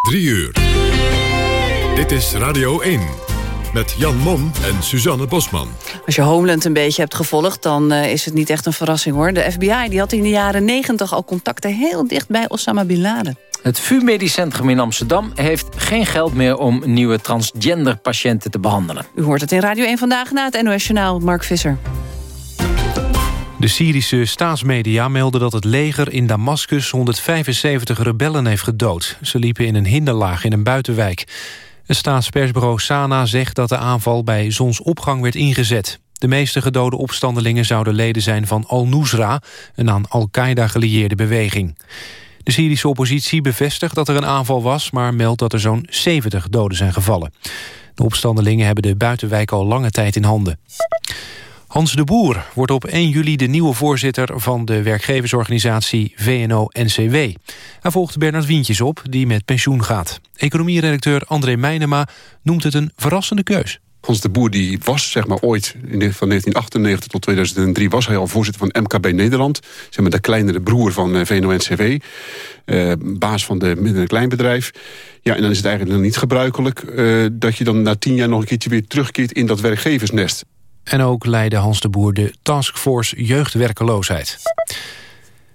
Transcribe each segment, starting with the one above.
3 uur. Dit is Radio 1. Met Jan Mom en Suzanne Bosman. Als je Homeland een beetje hebt gevolgd, dan uh, is het niet echt een verrassing hoor. De FBI die had in de jaren 90 al contacten heel dicht bij Osama Bin Laden. Het VU Medisch Centrum in Amsterdam heeft geen geld meer... om nieuwe transgender patiënten te behandelen. U hoort het in Radio 1 Vandaag na het NOS Journaal. Mark Visser. De Syrische staatsmedia melden dat het leger in Damascus 175 rebellen heeft gedood. Ze liepen in een hinderlaag in een buitenwijk. Het staatspersbureau Sana zegt dat de aanval bij zonsopgang werd ingezet. De meeste gedode opstandelingen zouden leden zijn van Al-Nusra... een aan Al-Qaeda gelieerde beweging. De Syrische oppositie bevestigt dat er een aanval was... maar meldt dat er zo'n 70 doden zijn gevallen. De opstandelingen hebben de buitenwijk al lange tijd in handen. Hans de Boer wordt op 1 juli de nieuwe voorzitter... van de werkgeversorganisatie VNO-NCW. Hij volgt Bernard Wientjes op, die met pensioen gaat. Economieredacteur André Meijnema noemt het een verrassende keus. Hans de Boer die was zeg maar, ooit, van 1998 tot 2003... was hij al voorzitter van MKB Nederland. Zeg maar, de kleinere broer van uh, VNO-NCW. Uh, baas van de midden- en kleinbedrijf. Ja, en dan is het eigenlijk nog niet gebruikelijk... Uh, dat je dan na tien jaar nog een keertje weer terugkeert in dat werkgeversnest. En ook leidde Hans de Boer de Taskforce Jeugdwerkeloosheid.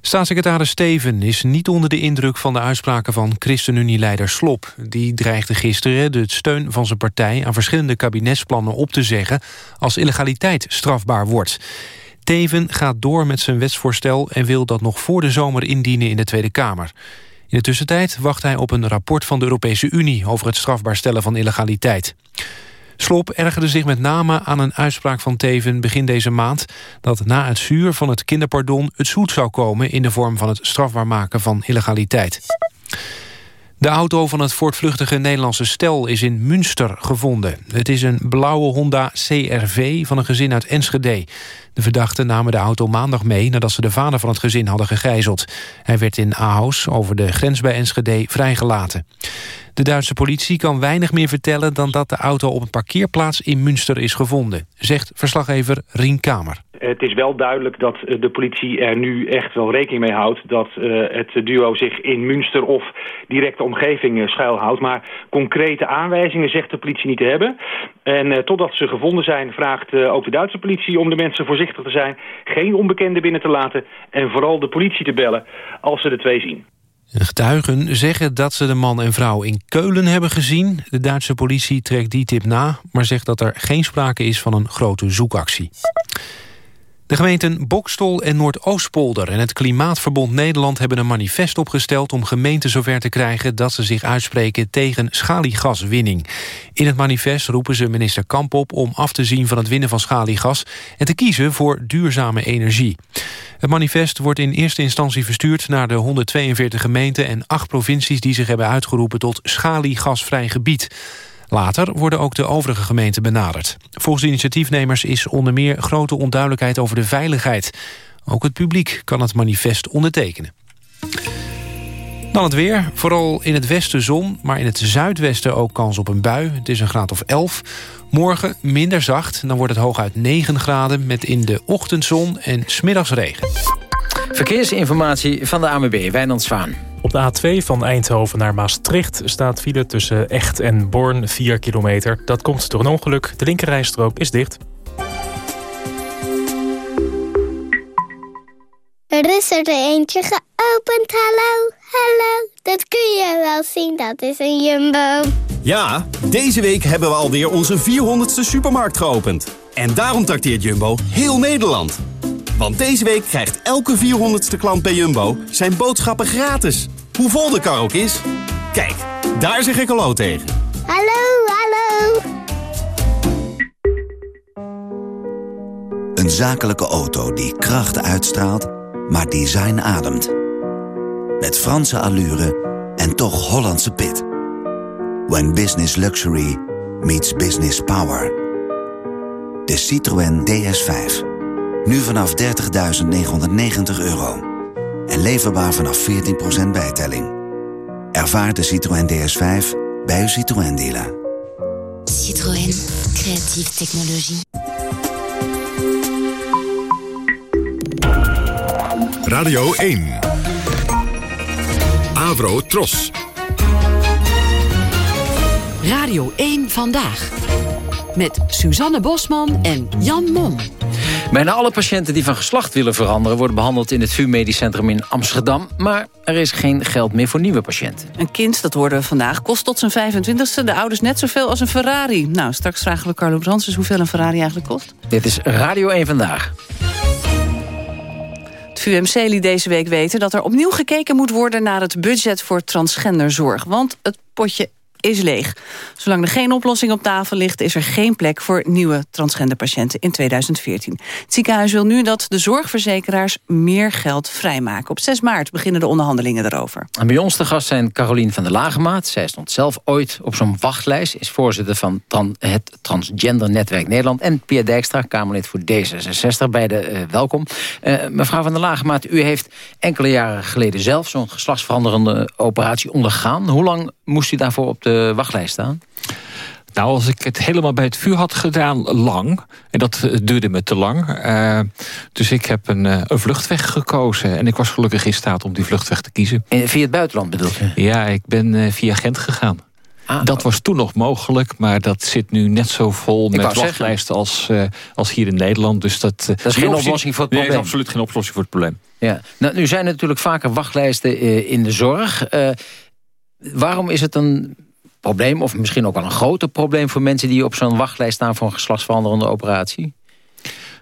Staatssecretaris Steven is niet onder de indruk van de uitspraken van ChristenUnie-leider Slop. Die dreigde gisteren de steun van zijn partij aan verschillende kabinetsplannen op te zeggen als illegaliteit strafbaar wordt. Teven gaat door met zijn wetsvoorstel en wil dat nog voor de zomer indienen in de Tweede Kamer. In de tussentijd wacht hij op een rapport van de Europese Unie over het strafbaar stellen van illegaliteit. Slop ergerde zich met name aan een uitspraak van Teven begin deze maand... dat na het zuur van het kinderpardon het zoet zou komen... in de vorm van het strafbaar maken van illegaliteit. De auto van het voortvluchtige Nederlandse stel is in Münster gevonden. Het is een blauwe Honda CRV van een gezin uit Enschede. De verdachten namen de auto maandag mee nadat ze de vader van het gezin hadden gegijzeld. Hij werd in Ahaus over de grens bij Enschede vrijgelaten. De Duitse politie kan weinig meer vertellen dan dat de auto op een parkeerplaats in Münster is gevonden, zegt verslaggever Rien Kamer. Het is wel duidelijk dat de politie er nu echt wel rekening mee houdt dat uh, het duo zich in Münster of directe omgeving uh, schuilhoudt. Maar concrete aanwijzingen zegt de politie niet te hebben. En totdat ze gevonden zijn vraagt ook de Duitse politie om de mensen voorzichtig te zijn, geen onbekenden binnen te laten en vooral de politie te bellen als ze de twee zien. Getuigen zeggen dat ze de man en vrouw in Keulen hebben gezien. De Duitse politie trekt die tip na, maar zegt dat er geen sprake is van een grote zoekactie. De gemeenten Bokstol en Noordoostpolder en het Klimaatverbond Nederland hebben een manifest opgesteld om gemeenten zover te krijgen dat ze zich uitspreken tegen schaliegaswinning. In het manifest roepen ze minister Kamp op om af te zien van het winnen van schaliegas en te kiezen voor duurzame energie. Het manifest wordt in eerste instantie verstuurd naar de 142 gemeenten en acht provincies die zich hebben uitgeroepen tot schaliegasvrij gebied. Later worden ook de overige gemeenten benaderd. Volgens de initiatiefnemers is onder meer grote onduidelijkheid over de veiligheid. Ook het publiek kan het manifest ondertekenen. Dan het weer. Vooral in het westen zon, maar in het zuidwesten ook kans op een bui. Het is een graad of 11. Morgen minder zacht, dan wordt het hooguit 9 graden... met in de ochtendzon en smiddags regen. Verkeersinformatie van de AMB Wijnand Zwaan. Op de A2 van Eindhoven naar Maastricht staat file tussen Echt en Born 4 kilometer. Dat komt door een ongeluk. De linkerrijstrook is dicht. Er is er eentje geopend, hallo, hallo. Dat kun je wel zien, dat is een jumbo. Ja, deze week hebben we alweer onze 400ste supermarkt geopend. En daarom trakteert Jumbo heel Nederland. Want deze week krijgt elke 400ste klant bij Jumbo zijn boodschappen gratis. Hoe vol de kar ook is. Kijk, daar zeg ik hallo tegen. Hallo, hallo. Een zakelijke auto die kracht uitstraalt, maar design ademt. Met Franse allure en toch Hollandse pit. When business luxury meets business power. De Citroën DS5. Nu vanaf 30.990 euro. En leverbaar vanaf 14% bijtelling. Ervaar de Citroën DS5 bij uw Citroën dealer. Citroën. Creatieve technologie. Radio 1. Avro Tros. Radio 1 Vandaag. Met Suzanne Bosman en Jan Mom. Bijna alle patiënten die van geslacht willen veranderen... worden behandeld in het VU Medisch Centrum in Amsterdam. Maar er is geen geld meer voor nieuwe patiënten. Een kind, dat hoorden we vandaag, kost tot zijn 25ste... de ouders net zoveel als een Ferrari. Nou, straks vragen we Carlo Brands hoeveel een Ferrari eigenlijk kost. Dit is Radio 1 Vandaag. Het VUMC liet deze week weten dat er opnieuw gekeken moet worden... naar het budget voor transgenderzorg. Want het potje is leeg. Zolang er geen oplossing op tafel ligt... is er geen plek voor nieuwe transgender patiënten in 2014. Het ziekenhuis wil nu dat de zorgverzekeraars meer geld vrijmaken. Op 6 maart beginnen de onderhandelingen erover. En bij ons te gast zijn Carolien van der Lagemaat. Zij stond zelf ooit op zo'n wachtlijst. Is voorzitter van het Transgender Netwerk Nederland. En Pierre Dijkstra, Kamerlid voor D66. Beide uh, welkom. Uh, mevrouw van der Lagemaat, u heeft enkele jaren geleden zelf... zo'n geslachtsveranderende operatie ondergaan. Hoe lang moest u daarvoor op de de wachtlijst staan? Nou, als ik het helemaal bij het vuur had gedaan, lang. En dat eh, duurde me te lang. Uh, dus ik heb een, uh, een, vluchtweg gekozen. En ik was gelukkig in staat om die vluchtweg te kiezen. En via het buitenland bedoel je? Ja, ik ben uh, via Gent gegaan. Ah, dat was toen nog mogelijk, maar dat zit nu net zo vol met wachtlijsten als, als hier in Nederland. Dus dat, dat is geen oplossing voor het probleem? Nee, absoluut geen oplossing voor het probleem. Ja. Nou, nu zijn er natuurlijk vaker wachtlijsten in de zorg. waarom is het een probleem, of misschien ook wel een groter probleem... voor mensen die op zo'n wachtlijst staan voor een geslachtsveranderende operatie?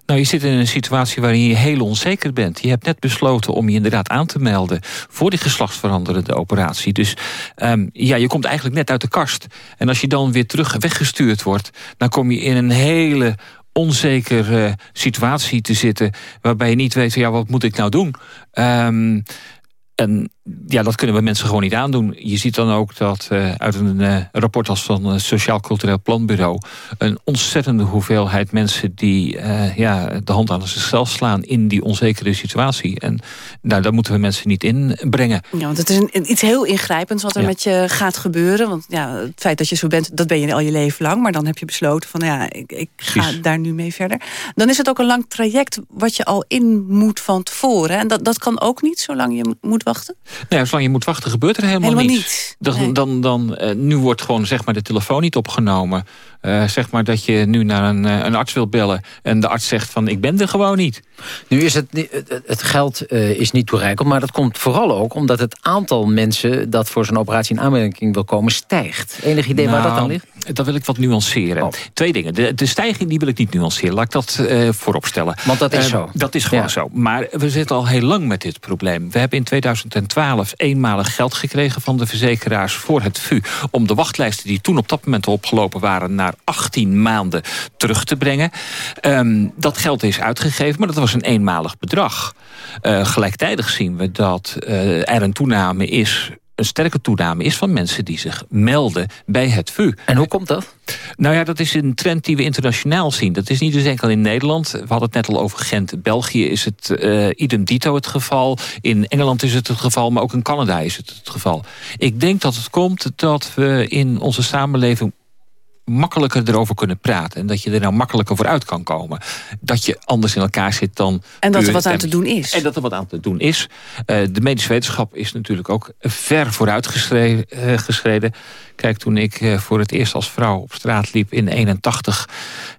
Nou, je zit in een situatie waarin je heel onzeker bent. Je hebt net besloten om je inderdaad aan te melden... voor die geslachtsveranderende operatie. Dus um, ja, je komt eigenlijk net uit de kast. En als je dan weer terug weggestuurd wordt... dan kom je in een hele onzekere situatie te zitten... waarbij je niet weet, ja, wat moet ik nou doen? Um, en ja, dat kunnen we mensen gewoon niet aandoen. Je ziet dan ook dat uh, uit een uh, rapport als van het Sociaal Cultureel Planbureau... een ontzettende hoeveelheid mensen die uh, ja, de hand aan zichzelf slaan... in die onzekere situatie. En nou, daar moeten we mensen niet inbrengen. Ja, want het is een, iets heel ingrijpends wat er met je gaat gebeuren. Want ja, het feit dat je zo bent, dat ben je al je leven lang. Maar dan heb je besloten van ja, ik, ik ga daar nu mee verder. Dan is het ook een lang traject wat je al in moet van tevoren. En dat, dat kan ook niet, zolang je moet wachten? Nee, zolang je moet wachten gebeurt er helemaal, helemaal niets. Dan, nee. dan, dan, uh, nu wordt gewoon zeg maar, de telefoon niet opgenomen. Uh, zeg maar dat je nu naar een, uh, een arts wilt bellen... en de arts zegt van ik ben er gewoon niet. Nu is het, het geld is niet toereikend... maar dat komt vooral ook omdat het aantal mensen... dat voor zo'n operatie in aanmerking wil komen stijgt. Enig idee nou, waar dat dan ligt? Dat wil ik wat nuanceren. Oh. Twee dingen. De, de stijging die wil ik niet nuanceren. Laat ik dat voorop stellen. Want dat is zo. Dat is gewoon Ja. zo. Maar we zitten al heel lang met dit probleem. We hebben in 2012 eenmalig geld gekregen van de voor het VU... om de wachtlijsten die toen op dat moment opgelopen waren... naar 18 maanden terug te brengen. Um, dat geld is uitgegeven, maar dat was een eenmalig bedrag. Uh, gelijktijdig zien we dat uh, er een toename is een sterke toename is van mensen die zich melden bij het VU. En hoe komt dat? Nou ja, dat is een trend die we internationaal zien. Dat is niet dus enkel in Nederland. We hadden het net al over Gent. België is het uh, idem dito het geval. In Engeland is het het geval, maar ook in Canada is het het geval. Ik denk dat het komt dat we in onze samenleving makkelijker erover kunnen praten. En dat je er nou makkelijker voor uit kan komen. Dat je anders in elkaar zit dan... En dat er wat aan te doen is. En dat er wat aan te doen is. Uh, de medische wetenschap is natuurlijk ook ver vooruit geschre- uh, geschreden. Kijk, toen ik uh, voor het eerst als vrouw op straat liep in 81...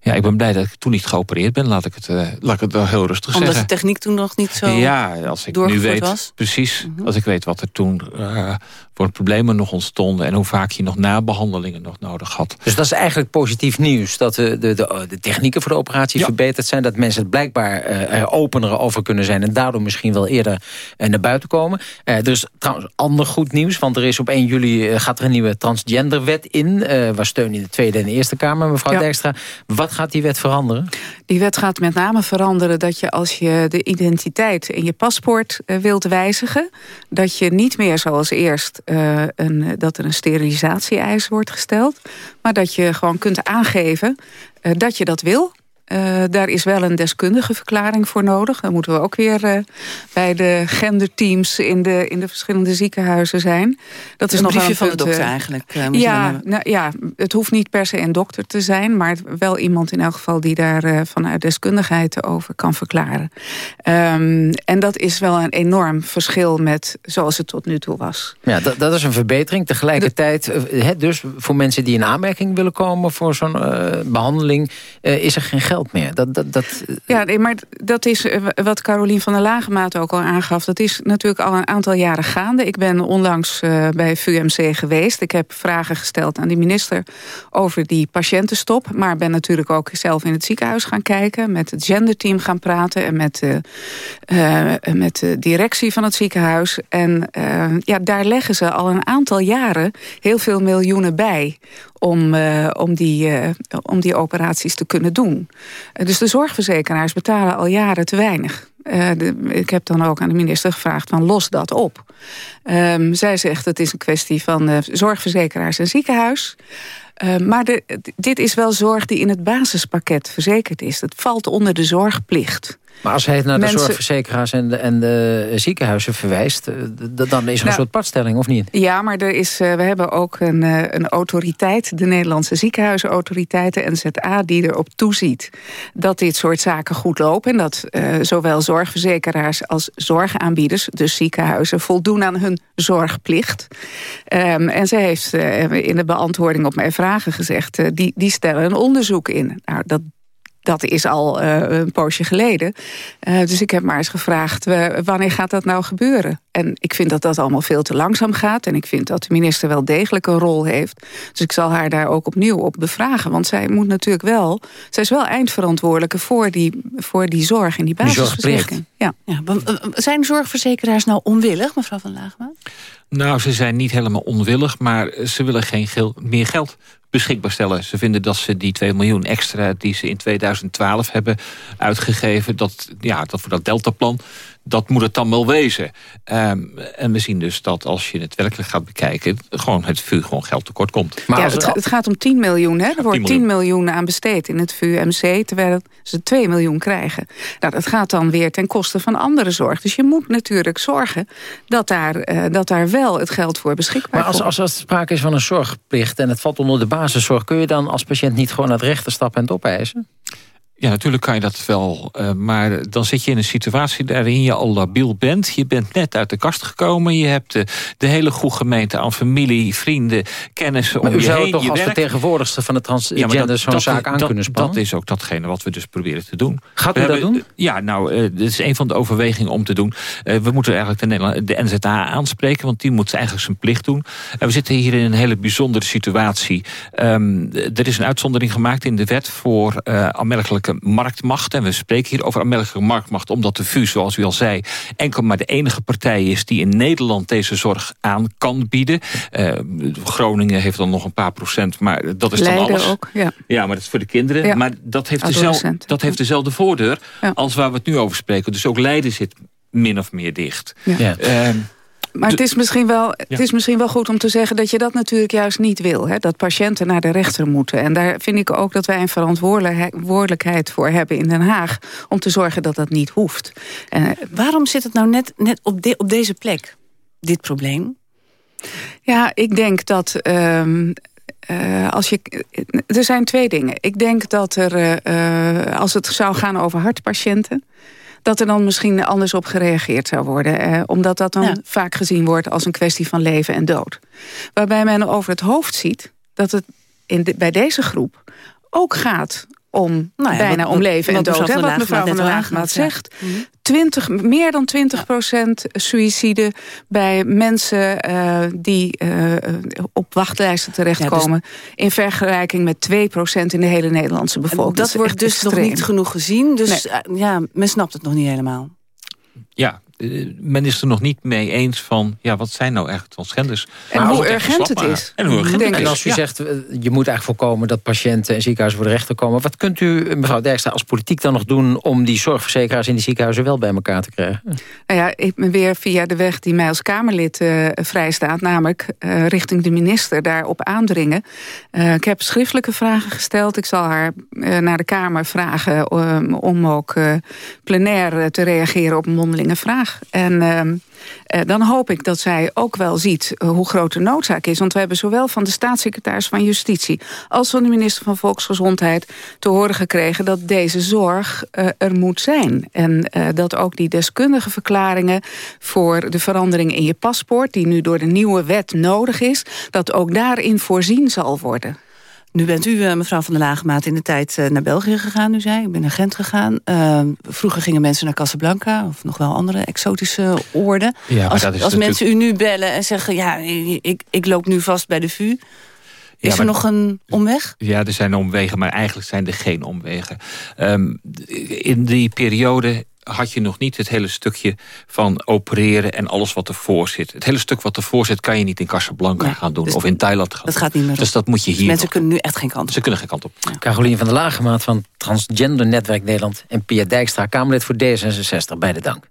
Ja, ik ben blij dat ik toen niet geopereerd ben. Laat ik het, uh, laat ik het wel heel rustig Omdat zeggen. de techniek toen nog niet zo Ja, als ik nu weet, was. precies, als ik weet wat er toen uh, voor problemen nog ontstonden... en hoe vaak je nog nabehandelingen nog nodig had. Dus dat is eigenlijk positief nieuws. Dat de, de, de, de technieken voor de operatie Ja. verbeterd zijn. Dat mensen het blijkbaar uh, er opener over kunnen zijn. En daardoor misschien wel eerder uh, naar buiten komen. Uh, er is trouwens ander goed nieuws. Want er is op 1 juli uh, gaat er een nieuwe transgenderwet in. Uh, waar steun in de Tweede en de Eerste Kamer. Mevrouw Ja. Dijkstra, wat gaat die wet veranderen? Die wet gaat met name veranderen dat je als je de identiteit in je paspoort eh, wilt wijzigen... dat je niet meer zoals eerst eh, een, dat er een sterilisatieeis wordt gesteld... maar dat je gewoon kunt aangeven dat je dat wil... Uh, daar is wel een deskundige verklaring voor nodig. Dan moeten we ook weer uh, bij de genderteams in de, in de verschillende ziekenhuizen zijn. Dat is een nog briefje van de dokter eigenlijk. Uh, ja, nou, ja, het hoeft niet per se een dokter te zijn... maar wel iemand in elk geval die daar vanuit deskundigheid over kan verklaren. Um, en dat is wel een enorm verschil met zoals het tot nu toe was. Ja, dat, dat is een verbetering. Tegelijkertijd, de... dus voor mensen die in aanmerking willen komen... voor zo'n behandeling, is er geen geld meer. Dat, dat, dat... Ja, maar dat is eh, wat Carolien van der Lagemaat ook al aangaf. Dat is natuurlijk al een aantal jaren gaande. Ik ben onlangs uh, bij VUMC geweest. Ik heb vragen gesteld aan de minister over die patiëntenstop. Maar ben natuurlijk ook zelf in het ziekenhuis gaan kijken. Met het genderteam gaan praten. En met, uh, met de directie van het ziekenhuis. En ja, daar leggen ze al een aantal jaren heel veel miljoenen bij om, uh, om, die, uh, om die operaties te kunnen doen. Uh, dus de zorgverzekeraars betalen al jaren te weinig. De, ik heb dan ook aan de minister gevraagd van los dat op. Um, zij zegt het is een kwestie van zorgverzekeraars en ziekenhuis. maar de, dit is wel zorg die in het basispakket verzekerd is. Het valt onder de zorgplicht. Maar als hij het naar de zorgverzekeraars en de, en de ziekenhuizen verwijst... Eh, dan is er een nou, soort padstelling, of niet? Ja, maar er is, eh, we hebben ook een, eh, een autoriteit... de Nederlandse ziekenhuizenautoriteit, de NZA... die erop toeziet dat dit soort zaken goed lopen... en dat uh, zowel zorgverzekeraars als zorgaanbieders... dus ziekenhuizen, voldoen aan hun zorgplicht. Um, en zij heeft in de beantwoording op mijn vragen gezegd... die, die stellen een onderzoek in. Nou, dat dat is al uh, een poosje geleden. Uh, dus ik heb maar eens gevraagd, uh, wanneer gaat dat nou gebeuren? En ik vind dat dat allemaal veel te langzaam gaat. En ik vind dat de minister wel degelijk een rol heeft. Dus ik zal haar daar ook opnieuw op bevragen. Want zij moet natuurlijk wel... Zij is wel eindverantwoordelijke voor die, voor die zorg en die basisverzekering. Ja. ja. zijn zorgverzekeraars nou onwillig, mevrouw Van Laagma? Nou, ze zijn niet helemaal onwillig, maar ze willen geen geld, meer geld beschikbaar stellen. Ze vinden dat ze die 2 miljoen extra die ze in 2012 hebben uitgegeven... dat, ja, dat voor dat deltaplan dat moet het dan wel wezen. Um, en we zien dus dat als je het werkelijk gaat bekijken... gewoon het VU gewoon geld tekort komt. Maar ja, het, het, gaat om 10 miljoen. Hè? Er wordt 10 miljoen. aan besteed in het VU-MC... terwijl ze 2 miljoen krijgen. Nou, dat gaat dan weer ten koste van andere zorg. Dus je moet natuurlijk zorgen dat daar, uh, dat daar wel het geld voor beschikbaar maar als, als er sprake is van een zorgplicht... en het valt onder de basiszorg... kun je dan als patiënt niet gewoon naar het rechter stappen en het opeisen? Ja, natuurlijk kan je dat wel. Uh, maar dan zit je in een situatie waarin je al labiel bent. Je bent net uit de kast gekomen. Je hebt de, de hele goede gemeente aan familie, vrienden, kennissen maar om je heen. zou toch als werk... vertegenwoordigste van de transgender zo'n zaak aan dat, kunnen spannen? Dat is ook datgene wat we dus proberen te doen. Gaat u dat hebben, doen? Ja, nou, uh, dit is een van de overwegingen om te doen. Uh, we moeten eigenlijk de, Nederland, de NZA aanspreken, want die moet eigenlijk zijn plicht doen. En we zitten hier in een hele bijzondere situatie. Um, er is een uitzondering gemaakt in de wet voor aanmerkelijke marktmacht en we spreken hier over aanmerkelijke marktmacht... omdat de VU, zoals u al zei, enkel maar de enige partij is... die in Nederland deze zorg aan kan bieden. Uh, Groningen heeft dan nog een paar procent, maar dat is Leiden dan alles. ook, ja. ja, maar dat is voor de kinderen. Ja. Maar dat heeft, dezelfde, dat heeft dezelfde voordeur ja. als waar we het nu over spreken. Dus ook Leiden zit min of meer dicht. Ja. Uh, maar het is, misschien wel, het is misschien wel goed om te zeggen dat je dat natuurlijk juist niet wil. Hè? Dat patiënten naar de rechter moeten. En daar vind ik ook dat wij een verantwoordelijkheid voor hebben in Den Haag... om te zorgen dat dat niet hoeft. Uh, Waarom zit het nou net, net op, de, op deze plek, dit probleem? Ja, ik denk dat... Um, uh, als je, er zijn twee dingen. Ik denk dat er, uh, als het zou gaan over hartpatiënten dat er dan misschien anders op gereageerd zou worden. Eh, omdat dat dan ja. vaak gezien wordt als een kwestie van leven en dood. Waarbij men over het hoofd ziet dat het in de, bij deze groep ook gaat om nou ja, bijna wat, om leven wat, en dood. Hè, wat mevrouw van der Laagmaat zegt. Ja. 20, meer dan 20 procent suïcide bij mensen uh, die uh, op wachtlijsten terechtkomen. Ja, dus, in vergelijking met 2 procent in de hele Nederlandse bevolking. Dat, dat wordt dus extreem. nog niet genoeg gezien. Dus nee. ja, men snapt het nog niet helemaal. Ja, eh, men is er nog niet mee eens van... ja, wat zijn nou echt transgenders? En hoe urgent het is. En, hoe urgent het en als u zegt, je moet eigenlijk voorkomen... dat patiënten en ziekenhuizen voor de rechter komen... wat kunt u, mevrouw Dijkstra, als politiek dan nog doen... om die zorgverzekeraars in die ziekenhuizen wel bij elkaar te krijgen? Nou ja, ik ben weer via de weg die mij als Kamerlid uh, vrijstaat... namelijk uh, richting de minister daarop aandringen. Uh, ik heb schriftelijke vragen gesteld. Ik zal haar naar de Kamer vragen om ook plenair te reageren op mondelinge En ehm, eh, dan hoop ik dat zij ook wel ziet eh, hoe groot de noodzaak is. Want we hebben zowel van de staatssecretaris van Justitie... als van de minister van Volksgezondheid te horen gekregen... dat deze zorg uh, er moet zijn. En dat ook die deskundige verklaringen voor de verandering in je paspoort... die nu door de nieuwe wet nodig is... dat ook daarin voorzien zal worden. Nu bent u, eh, mevrouw van der Lagemaat, in de tijd eh, naar België gegaan, u zei. Ik ben naar Gent gegaan. Uh, vroeger gingen mensen naar Casablanca of nog wel andere exotische oorden. Ja, als als natuurlijk... mensen u nu bellen en zeggen... ja, ik, ik loop nu vast bij de VU... Is er nog een omweg? Ja, er zijn omwegen, maar eigenlijk zijn er geen omwegen. Um, in die periode had je nog niet het hele stukje van opereren en alles wat ervoor zit. Het hele stuk wat ervoor zit kan je niet in Casablanca gaan doen dus of in Thailand gaan Dat gaat niet meer Dus dat moet je dus hier Mensen kunnen nu echt geen kant op. Ze kunnen geen kant op. Ja. Carolien van der Lagemaat van Transgender Netwerk Nederland... en Pia Dijkstra, Kamerlid voor D66. Beide dank.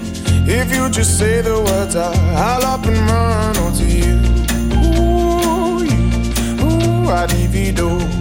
If you just say the words, I, I'll up and run onto you. Ooh, ooh, I divido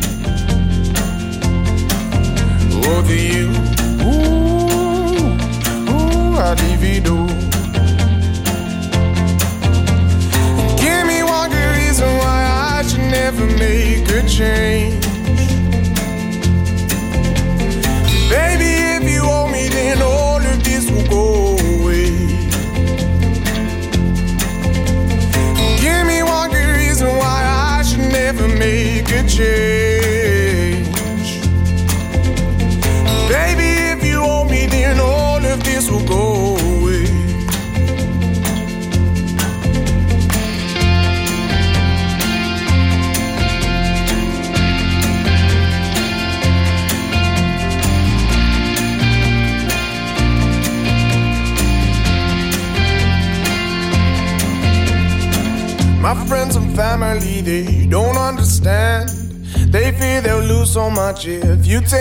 you take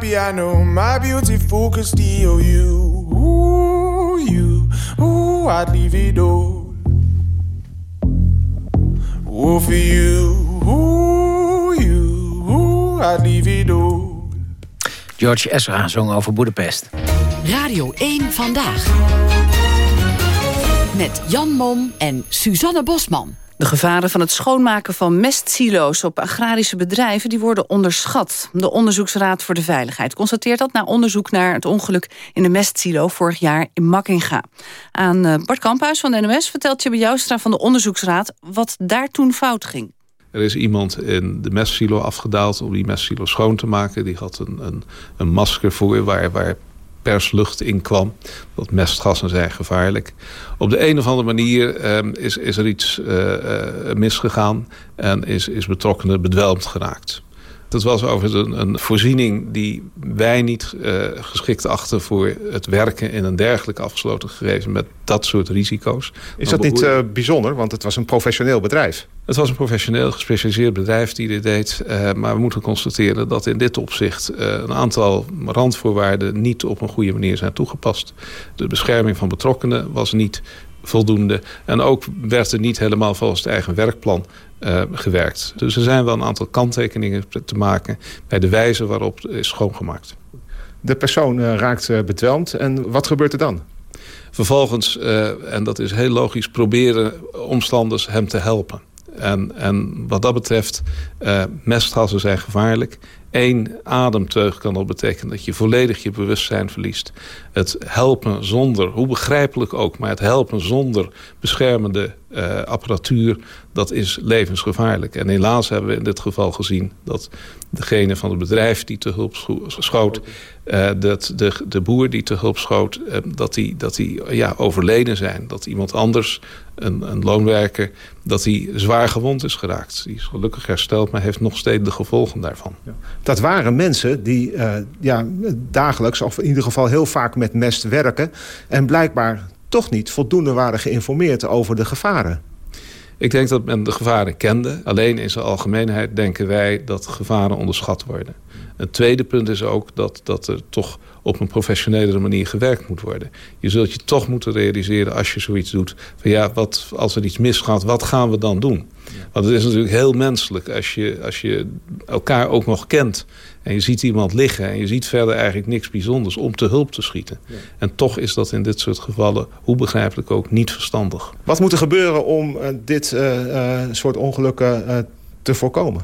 piano, my beautiful Castillo, you, ooh, you, ooh, I'd leave it all. Ooh, for you, ooh, you, ooh, I'd leave it all. George Ezra zong over Boedapest. Radio 1 Vandaag. Met Jan Mom en Suzanne Bosman. De gevaren van het schoonmaken van mestsilo's op agrarische bedrijven... die worden onderschat. De Onderzoeksraad voor de Veiligheid constateert dat... na onderzoek naar het ongeluk in de mestsilo vorig jaar in Makkinga. Aan eh, Bart Kamphuis van de NOS vertelt Tjibbe Joustra van de Onderzoeksraad... wat daar toen fout ging. Er is iemand in de mestsilo afgedaald om die mestsilo schoon te maken. Die had een, een, een masker voor waar, waar perslucht in kwam. Dat mestgassen zijn gevaarlijk. Op de een of andere manier ehm, is, is er iets uh, misgegaan en is, is betrokkenen bedwelmd geraakt. Dat was overigens een, een voorziening die wij niet uh, geschikt achten... voor het werken in een dergelijk afgesloten gegeven met dat soort risico's. Is dat niet uh, bijzonder? Want het was een professioneel bedrijf. Het was een professioneel gespecialiseerd bedrijf die dit deed. Uh, maar we moeten constateren dat in dit opzicht... een aantal randvoorwaarden niet op een goede manier zijn toegepast. De bescherming van betrokkenen was niet voldoende. En ook werd er niet helemaal volgens het eigen werkplan uh, gewerkt. Dus er zijn wel een aantal kanttekeningen te maken... bij de wijze waarop is schoongemaakt. De persoon uh, raakt uh, bedwelmd en wat gebeurt er dan? Vervolgens, en dat is heel logisch... proberen omstanders hem te helpen. En, en wat dat betreft, mestgassen zijn gevaarlijk. Eén ademteug kan al betekenen dat je volledig je bewustzijn verliest. Het helpen zonder, hoe begrijpelijk ook... maar het helpen zonder beschermende uh, apparatuur... dat is levensgevaarlijk. En helaas hebben we in dit geval gezien... dat degene van het bedrijf die te hulp schoot... Uh, dat de, de boer die te hulp schoot, uh, dat die, dat die ja, overleden zijn. Dat iemand anders, een, een loonwerker, dat die zwaar gewond is geraakt. Die is gelukkig hersteld, maar heeft nog steeds de gevolgen daarvan. Dat waren mensen die ja, dagelijks, of in ieder geval heel vaak met mest werken... en blijkbaar toch niet voldoende waren geïnformeerd over de gevaren. Ik denk dat men de gevaren kende. Alleen in zijn algemeenheid denken wij dat gevaren onderschat worden. Een tweede punt is ook dat, dat er toch op een professionelere manier gewerkt moet worden. Je zult je toch moeten realiseren als je zoiets doet... van ja, wat, als er iets misgaat, wat gaan we dan doen? Want het is natuurlijk heel menselijk als je, als je elkaar ook nog kent... en je ziet iemand liggen en je ziet verder eigenlijk niks bijzonders... om te hulp te schieten. Ja. En toch is dat in dit soort gevallen, hoe begrijpelijk ook, niet verstandig. Wat moet er gebeuren om uh, dit uh, uh, soort ongelukken te voorkomen?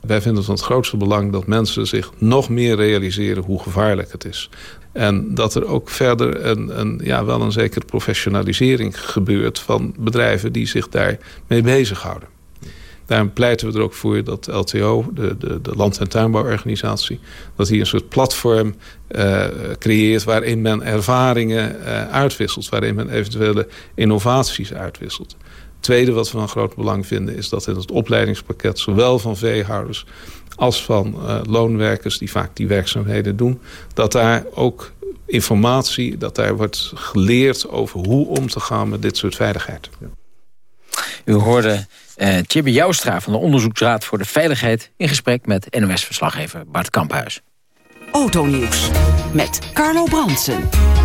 Wij vinden het van het grootste belang dat mensen zich nog meer realiseren hoe gevaarlijk het is. En dat er ook verder een, een, ja, wel een zekere professionalisering gebeurt... van bedrijven die zich daarmee bezighouden. Daarom pleiten we er ook voor dat LTO, de, de, de Land- en Tuinbouworganisatie... dat die een soort platform uh, creëert waarin men ervaringen uh, uitwisselt... waarin men eventuele innovaties uitwisselt tweede wat we van groot belang vinden... is dat in het opleidingspakket zowel van veehouders als van uh, loonwerkers... die vaak die werkzaamheden doen... dat daar ook informatie, dat daar wordt geleerd over hoe om te gaan met dit soort veiligheid. U hoorde uh, Tjibbe Joustra van de Onderzoeksraad voor de Veiligheid... in gesprek met NOS-verslaggever Bart Kamphuis. Autonieuws met Carlo Bransen.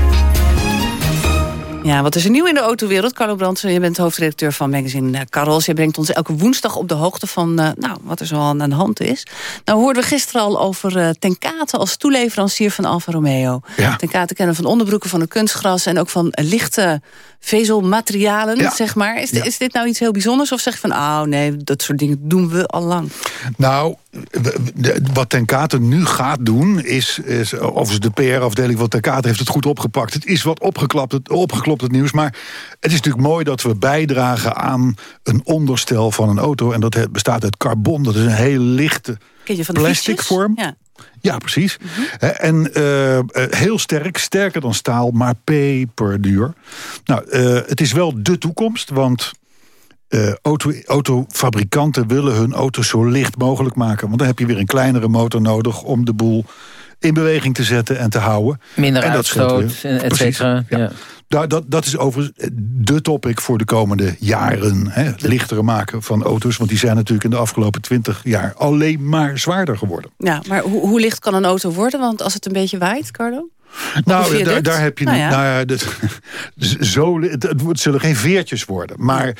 Ja, wat is er nieuw in de autowereld? Carlo Brandsen, je bent hoofdredacteur van magazine Carols. Je brengt ons elke woensdag op de hoogte van uh, nou, wat er zo aan de hand is. Nou hoorden we gisteren al over uh, Tenkate als toeleverancier van Alfa Romeo. Ja. Tenkate kennen van onderbroeken van de kunstgras... en ook van lichte vezelmaterialen, Ja. zeg maar. Is, Ja. is dit nou iets heel bijzonders? Of zeg je van, oh nee, dat soort dingen doen we al lang? Nou, wat Ten Kate nu gaat doen, is, is de PR-afdeling van Ten Kate heeft het goed opgepakt. Het is wat opgeklapt het, opgeklopt het nieuws, maar het is natuurlijk mooi dat we bijdragen aan een onderstel van een auto. En dat het bestaat uit carbon, dat is een heel lichte plastic vorm. Ja. Ja, precies. Hè, En eh, eh, heel sterk, sterker dan staal, maar peperduur. Nou, eh, het is wel de toekomst, want eh, auto, autofabrikanten willen hun auto's zo licht mogelijk maken. Want dan heb je weer een kleinere motor nodig om de boel in beweging te zetten en te houden. Minder En uitstoot, et Precies, cetera. ja. Ja. Dat, dat is overigens de topic voor de komende jaren. Hè? Het lichtere maken van auto's. Want die zijn natuurlijk in de afgelopen twintig jaar alleen maar zwaarder geworden. Ja, maar hoe, hoe licht kan een auto worden? Want als het een beetje waait, Carlo? Nou, daar, daar heb je... Nou Nou ja. zo, het, het zullen geen veertjes worden. Maar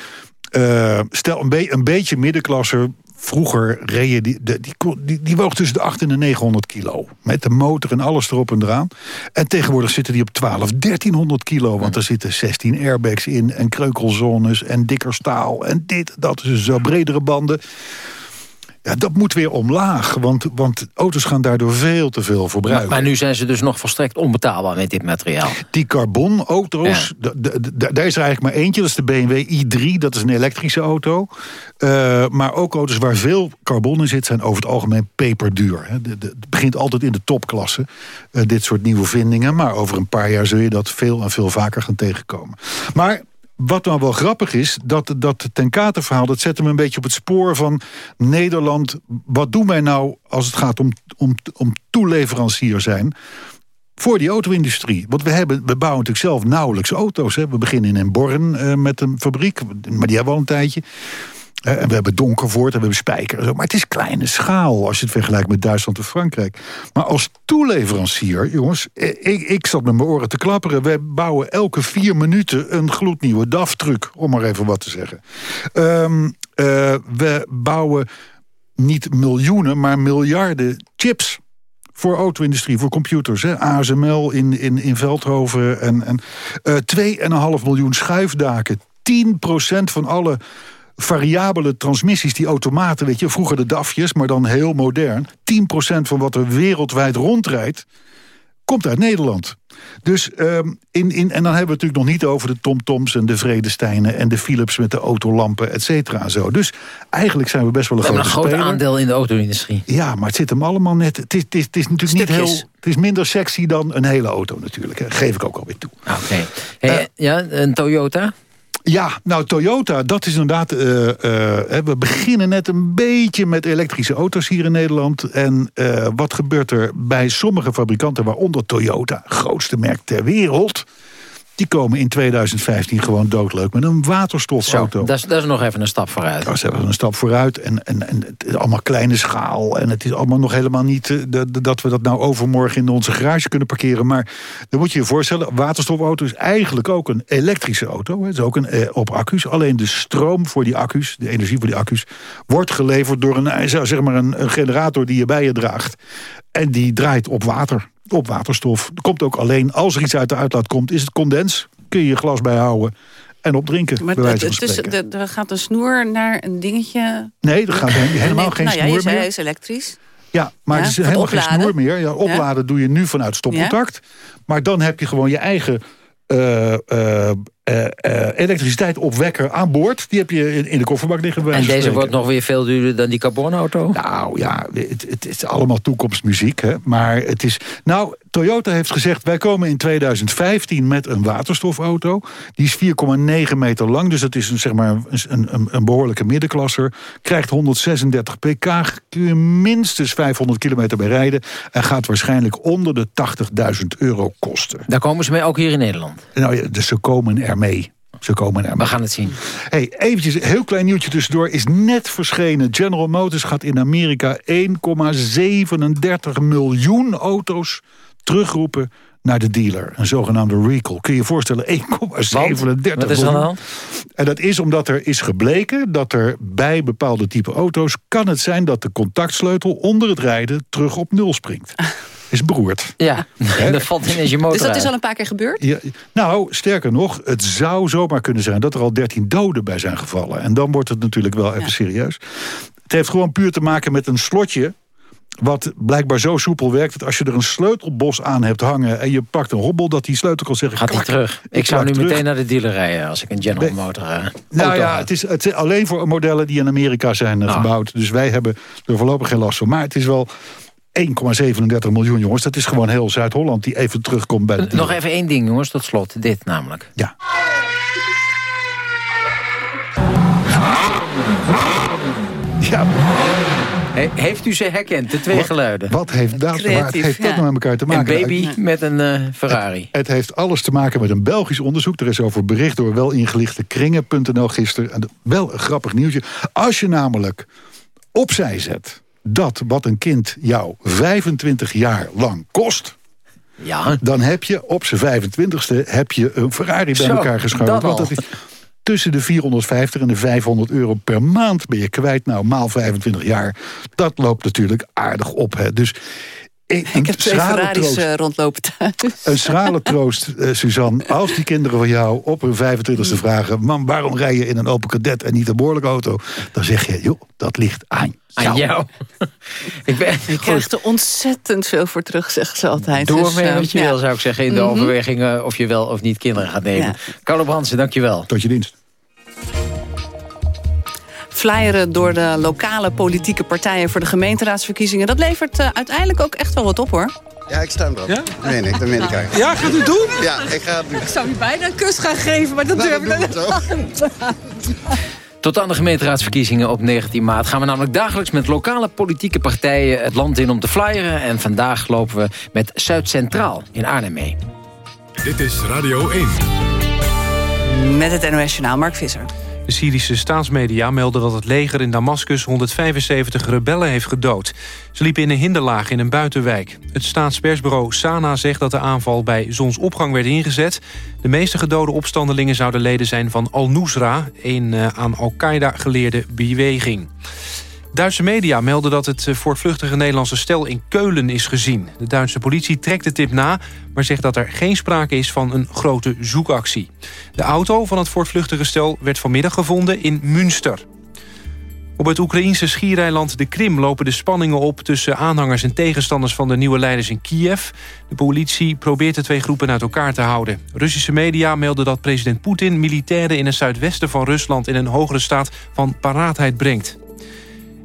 eh, stel een, be- een beetje middenklasse Vroeger reden die, die, die, die, woog tussen de 8 en de 900 kilo. Met de motor en alles erop en eraan. En tegenwoordig zitten die op 12, 1300 kilo. Want er zitten 16 airbags in en kreukelzones en dikker staal. En dit, dat is zo bredere banden. Ja, dat moet weer omlaag, want, want auto's gaan daardoor veel te veel verbruiken. Maar, maar nu zijn ze dus nog volstrekt onbetaalbaar met dit materiaal. Die carbonauto's, ja. daar is er eigenlijk maar eentje. Dat is de BMW i3, dat is een elektrische auto. Uh, maar ook auto's waar veel carbon in zit... zijn over het algemeen peperduur. Het begint altijd in de topklasse, uh, dit soort nieuwe vindingen. Maar over een paar jaar zul je dat veel en veel vaker gaan tegenkomen. Maar wat nou wel grappig is, dat, dat ten verhaal... dat zet hem een beetje op het spoor van Nederland. Wat doen wij nou als het gaat om, om, om toeleverancier zijn voor die auto-industrie. Want we, hebben, we bouwen natuurlijk zelf nauwelijks auto's. Hè. We beginnen in Born uh, met een fabriek, maar die hebben we al een tijdje. En we hebben Donkervoort en we hebben Spijker. Maar het is kleine schaal als je het vergelijkt met Duitsland en Frankrijk. Maar als toeleverancier, jongens, eh, ik, ik zat met mijn oren te klapperen. We bouwen elke vier minuten een gloednieuwe DAF-truck, om maar even wat te zeggen. Um, uh, we bouwen niet miljoenen, maar miljarden chips voor auto-industrie, voor computers. Hè? ASML in, in, in Veldhoven en, en uh, 2,5 miljoen schuifdaken. 10% van alle variabele transmissies, die automaten, weet je, vroeger de DAFjes, maar dan heel modern. 10% van wat er wereldwijd rondrijdt, komt uit Nederland. Dus, um, in, in, en dan hebben we het natuurlijk nog niet over de TomToms en de Vredesteinen... en de Philips met de autolampen, et cetera. Zo. Dus eigenlijk zijn we best wel een grote een groot aandeel in de auto-industrie. Ja, maar het zit hem allemaal net... Het is, het is, het is natuurlijk niet heel... Het is minder sexy dan een hele auto natuurlijk. Hè. Geef ik ook alweer toe. Oké. Hey, uh, ja, een Toyota? Ja, nou Toyota, dat is inderdaad... Uh, uh, we beginnen net een beetje met elektrische auto's hier in Nederland. En uh, wat gebeurt er bij sommige fabrikanten, waaronder Toyota... grootste merk ter wereld... Die komen in 2015 gewoon doodleuk met een waterstofauto. Zo, dat, is, dat is nog even een stap vooruit. Dat is even een stap vooruit. En, en, en het is allemaal kleine schaal. En het is allemaal nog helemaal niet uh, dat we dat nou overmorgen in onze garage kunnen parkeren. Maar dan moet je je voorstellen, waterstofauto is eigenlijk ook een elektrische auto. Het is ook een eh, op accu's. Alleen de stroom voor die accu's, de energie voor die accu's, wordt geleverd door een, zeg maar een, een generator die je bij je draagt. En die draait op water op waterstof. Er komt ook alleen, als er iets uit de uitlaat komt, is het condens. Kun je je glas bijhouden en opdrinken. Maar het, dus, er gaat een snoer naar een dingetje... Nee, er gaat helemaal geen nou, ja, snoer meer. hij is elektrisch. Ja, maar ja, het is helemaal geen snoer meer. Ja, opladen ja. doe je nu vanuit stopcontact. Maar dan heb je gewoon je eigen uh, uh, uh, elektriciteit op wekker aan boord. Die heb je in, in de kofferbak liggen. En deze wordt nog weer veel duurder dan die carbonauto? Nou ja, het, het is allemaal toekomstmuziek. Hè? Maar het is... Nou, Toyota heeft gezegd... wij komen in 2015 met een waterstofauto. Die is 4,9 meter lang. Dus dat is een, zeg maar, een, een, een behoorlijke middenklasser. Krijgt 136 pk. Kun je minstens 500 kilometer bij rijden. En gaat waarschijnlijk onder de 80.000 euro kosten. Daar komen ze mee ook hier in Nederland? Nou ja, dus ze komen er mee. Ze komen er We gaan het zien. Hey, eventjes, een heel klein nieuwtje tussendoor. Is net verschenen. General Motors gaat in Amerika 1,37 miljoen auto's terugroepen naar de dealer. Een zogenaamde recall. Kun je je voorstellen, 1,37 miljoen. En dat is omdat er is gebleken dat er bij bepaalde type auto's... kan het zijn dat de contactsleutel onder het rijden terug op nul springt. Is beroerd. Ja, dat valt ineens je motor Dus dat is al een paar keer gebeurd? Ja, nou, sterker nog, het zou zomaar kunnen zijn... dat er al 13 doden bij zijn gevallen. En dan wordt het natuurlijk wel even ja. serieus. Het heeft gewoon puur te maken met een slotje wat blijkbaar zo soepel werkt... dat als je er een sleutelbos aan hebt hangen... en je pakt een hobbel, dat die sleutel kan zeggen... Gaat hij terug? Ik, ik zou nu terug. meteen naar de dealer rijden... als ik een General Motor uh, Nou ja, het is, het is alleen voor modellen die in Amerika zijn uh, oh. gebouwd. Dus wij hebben er voorlopig geen last van. Maar het is wel... 1,37 miljoen jongens, dat is gewoon heel Zuid-Holland... die even terugkomt bij de Nog even één ding jongens, tot slot. Dit namelijk. Ja. Ja. He, heeft u ze herkend, de twee wat, geluiden? Wat heeft dat, Creatief, heeft dat ja. nou met elkaar te maken? Een baby met een uh, Ferrari. Het, het, heeft alles te maken met een Belgisch onderzoek. Er is over bericht door wel ingelichte kringen.nl gisteren. En wel een grappig nieuwtje. Als je namelijk opzij zet dat wat een kind jou 25 jaar lang kost... Ja. dan heb je op zijn 25ste heb je een Ferrari bij Zo, elkaar geschoven. Dat Want dat is, tussen de 450 en de 500 euro per maand ben je kwijt. Nou, maal 25 jaar, dat loopt natuurlijk aardig op. Hè. Dus ik, ik heb twee Ferraris uh, rondlopen thuis. Een schrale troost, uh, Suzanne. Als die kinderen van jou op hun 25e mm. vragen... man, waarom rij je in een open cadet en niet een behoorlijke auto? Dan zeg je, joh, dat ligt aan jou. Aan jou. ik ben, je krijgt er ontzettend veel voor terug, zeggen ze altijd. Doe dus, mee wat je ja. wil, zou ik zeggen... in de mm -hmm. overwegingen of je wel of niet kinderen gaat nemen. Ja. Carlo Hansen, dank je wel. Tot je dienst flyeren door de lokale politieke partijen voor de gemeenteraadsverkiezingen. Dat levert uh, uiteindelijk ook echt wel wat op hoor. Ja, ik stem erop. Ja? Dat meen ik, dat meen ik eigenlijk. Ja, gaat u doen? Ja, ik ga het doen. Ik zou u bijna een kus gaan geven, maar dat nou, durf ik niet. Tot aan de gemeenteraadsverkiezingen op 19 maart gaan we namelijk dagelijks met lokale politieke partijen het land in om te flyeren. En vandaag lopen we met Zuid Centraal in Arnhem mee. Dit is Radio 1. Met het NOS Journaal Mark Visser. De Syrische staatsmedia melden dat het leger in Damascus 175 rebellen heeft gedood. Ze liepen in een hinderlaag in een buitenwijk. Het staatspersbureau Sana zegt dat de aanval bij zonsopgang werd ingezet. De meeste gedode opstandelingen zouden leden zijn van Al-Nusra... een eh, aan Al-Qaeda geleerde beweging. Duitse media melden dat het eh, voortvluchtige Nederlandse stel in Keulen is gezien. De Duitse politie trekt de tip na, maar zegt dat er geen sprake is van een grote zoekactie. De auto van het voortvluchtige stel werd vanmiddag gevonden in Münster. Op het Oekraïense schiereiland de Krim lopen de spanningen op... tussen aanhangers en tegenstanders van de nieuwe leiders in Kiev. De politie probeert de twee groepen uit elkaar te houden. Russische media melden dat president Poetin militairen in het zuidwesten van Rusland... in een hogere staat van paraatheid brengt.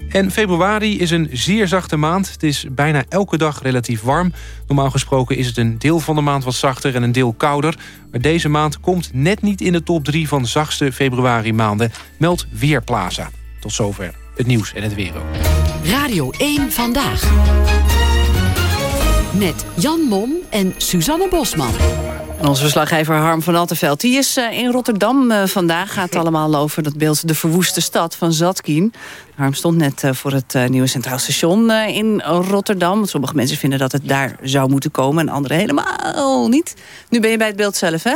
En februari is een zeer zachte maand. Het is bijna elke dag relatief warm. Normaal gesproken is het een deel van de maand wat zachter en een deel kouder. Maar deze maand komt net niet in de top 3 van zachtste februari maanden. Meldt Weerplaza. Tot zover het nieuws en het weer Radio 1 Vandaag. Met Jan Mom en Suzanne Bosman. Onze verslaggever Harm van Attenveld die is eh, in Rotterdam uh, vandaag. Gaat allemaal over dat beeld De Verwoeste Stad van Zatkin. Harm stond net uh, voor het nieuwe Centraal Station in Rotterdam. Sommige mensen vinden dat het daar zou moeten komen... en anderen helemaal niet. Nu ben je bij het beeld zelf, hè?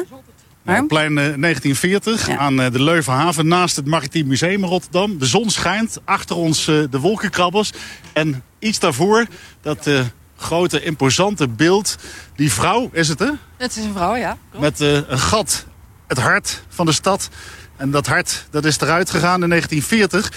Ja, plein 1940 ja. aan de Leuvenhaven naast het Maritiem Museum in Rotterdam. De zon schijnt, achter ons de wolkenkrabbers. En iets daarvoor, dat grote, imposante beeld. Die vrouw, is het hè? Het is een vrouw, ja. Met uh, een gat, het hart van de stad. En dat hart dat is eruit gegaan in 1940.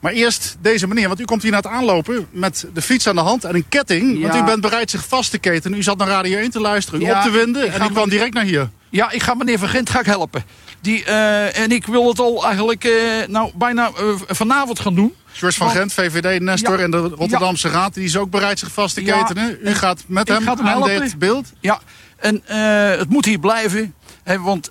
Maar eerst deze meneer, want u komt hier naar het aanlopen met de fiets aan de hand en een ketting. Want u bent bereid zich vast te keten. U zat naar Radio 1 te luisteren, u op te winden en u kwam direct naar hier. Ja, ik ga meneer Van Gent ga ik helpen. Die, uh, en ik wil het al eigenlijk uh, nou, bijna uh, vanavond gaan doen. George van Gent, VVD, Nestor ja, en de Rotterdamse ja. Raad... die is ook bereid zich vast te ketenen. U gaat met hem, hem aan dit beeld? Ja, en het moet hier blijven. He, want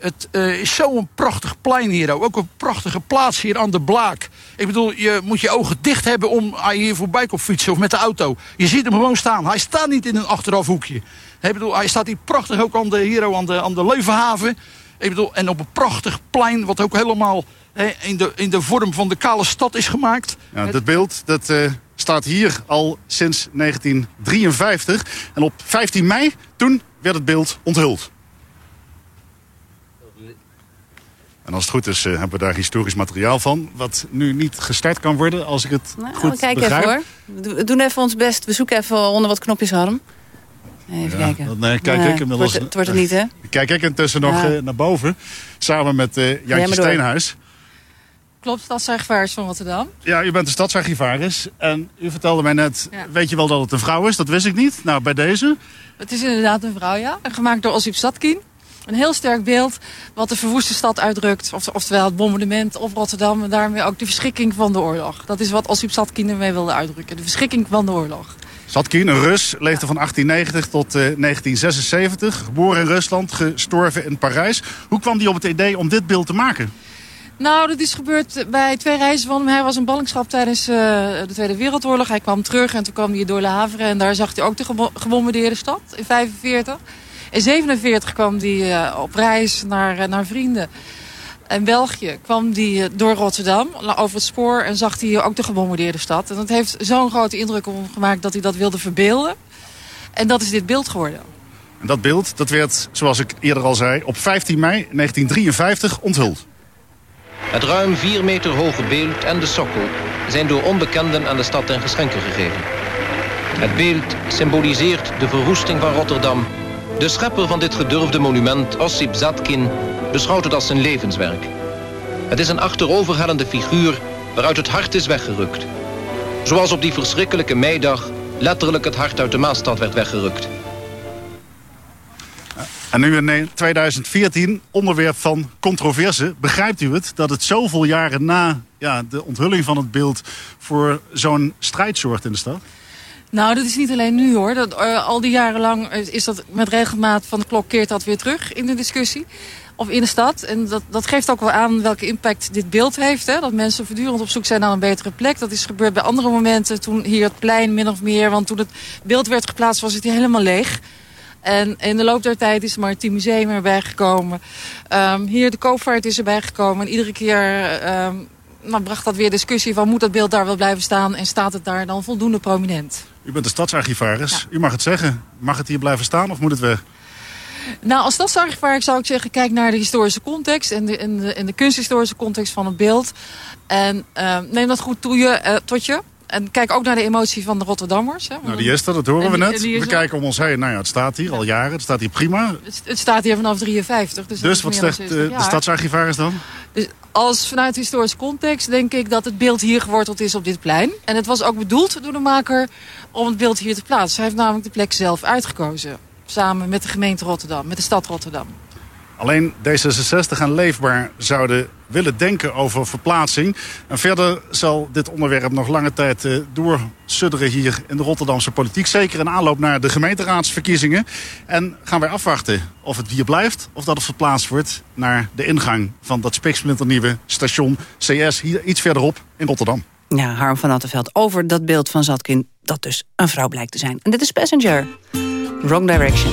het is zo'n prachtig plein hier. Ook een prachtige plaats hier aan de Blaak. Ik bedoel, je moet je ogen dicht hebben om je hier voorbij komt fietsen of met de auto. Je ziet hem gewoon staan. Hij staat niet in een achterafhoekje. Ik bedoel, hij staat hier prachtig ook aan de, hier aan de, aan de Leuvenhaven. Ik bedoel, en op een prachtig plein, wat ook helemaal in, de, in de vorm van de kale stad is gemaakt. Ja, dat beeld dat, uh, staat hier al sinds 1953. En op 15 mei, toen werd het beeld onthuld. En als het goed is, uh, hebben we daar historisch materiaal van... wat nu niet gestart kan worden, als ik het nou, goed we kijken begrijp. Even, hoor. We doen even ons best. We zoeken even onder wat knopjes, Harm. Even ja, kijken. Dan kijk ik inmiddels... Het wordt, het niet, hè? Kijk ik intussen nog uh, naar boven. Samen met uh, Jantje Steenhuis. Klopt, stadsarchivaris van Rotterdam. Ja, u bent de stadsarchivaris. En u vertelde mij net, ja. weet je wel dat het een vrouw is? Dat wist ik niet. Nou, bij deze? Het is inderdaad een vrouw, ja. Gemaakt door Osip Stadkin. Een heel sterk beeld wat de verwoeste stad uitdrukt. Of, oftewel het bombardement op Rotterdam. En daarmee ook de verschrikking van de oorlog. Dat is wat Osip Stadkin ermee wilde uitdrukken. De verschrikking van de oorlog. Satkin, een Rus, leefde van 1890 tot uh, 1976. Geboren in Rusland, gestorven in Parijs. Hoe kwam hij op het idee om dit beeld te maken? Nou, dat is gebeurd bij twee reizen van hem. Hij was in ballingschap tijdens uh, de Tweede Wereldoorlog. Hij kwam terug en toen kwam hij door Le Havre. En daar zag hij ook de gebombardeerde stad in 45. In 47 kwam hij uh, op reis naar, uh, naar vrienden. In België kwam hij door Rotterdam over het spoor en zag hij ook de gebombardeerde stad. En dat heeft zo'n grote indruk op hem gemaakt dat hij dat wilde verbeelden. En dat is dit beeld geworden. En dat beeld dat werd, zoals ik eerder al zei, op 15 mei 1953 onthuld. Het ruim 4 meter hoge beeld en de sokkel zijn door onbekenden aan de stad ten geschenke gegeven. Het beeld symboliseert de verwoesting van Rotterdam. De schepper van dit gedurfde monument, Ossip Zatkin, beschouwt het als zijn levenswerk. Het is een achteroverhellende figuur waaruit het hart is weggerukt. Zoals op die verschrikkelijke meidag letterlijk het hart uit de Maastad werd weggerukt. Nu in 2014, onderwerp van controverse. Begrijpt u het dat het zoveel jaren na ja, de onthulling van het beeld... voor zo'n strijd zorgt in de stad? Nou, dat is niet alleen nu hoor. Dat, uh, al die jaren lang is dat met regelmaat van de klok keert dat weer terug in de discussie. Of in de stad. En dat, dat geeft ook wel aan welke impact dit beeld heeft. Hè? Dat mensen voortdurend op zoek zijn naar een betere plek. Dat is gebeurd bij andere momenten. Toen hier het plein min of meer. Want toen het beeld werd geplaatst was het helemaal leeg. En in de loop der tijd is het Maritiem Museum erbij gekomen. Um, hier de koopvaart is erbij gekomen. En iedere keer um, nou, bracht dat weer discussie van moet dat beeld daar wel blijven staan. En staat het daar dan voldoende prominent. U bent de stadsarchivaris. U mag het zeggen. Mag het hier blijven staan of moet het weg? Nou, als stadsarchivaris zou ik zeggen, kijk naar de historische context en de, en de, en de kunsthistorische context van het beeld. En uh, neem dat goed toe je, uh, tot je. En kijk ook naar de emotie van de Rotterdammers. Hè, nou, die is er, dat horen we net. We kijken om ons heen. Nou ja, het staat hier al jaren. Het staat hier prima. Het, het staat hier vanaf 53. Dus, dus wat zegt de, de stadsarchivaris dan? Dus als vanuit historische context denk ik dat het beeld hier geworteld is op dit plein. En het was ook bedoeld door de maker om het beeld hier te plaatsen. Hij heeft namelijk de plek zelf uitgekozen. Samen met de gemeente Rotterdam, met de stad Rotterdam. Alleen D66 en Leefbaar zouden willen denken over verplaatsing. En verder zal dit onderwerp nog lange tijd uh, doorsudderen hier in de Rotterdamse politiek. Zeker in aanloop naar de gemeenteraadsverkiezingen. En gaan wij afwachten of het hier blijft of dat het verplaatst wordt naar de ingang van dat spiksplinternieuwe station CS hier iets verderop in Rotterdam. Ja, Harm van Attenveld over dat beeld van Zatkin dat dus een vrouw blijkt te zijn. En dit is Passenger. Wrong Direction.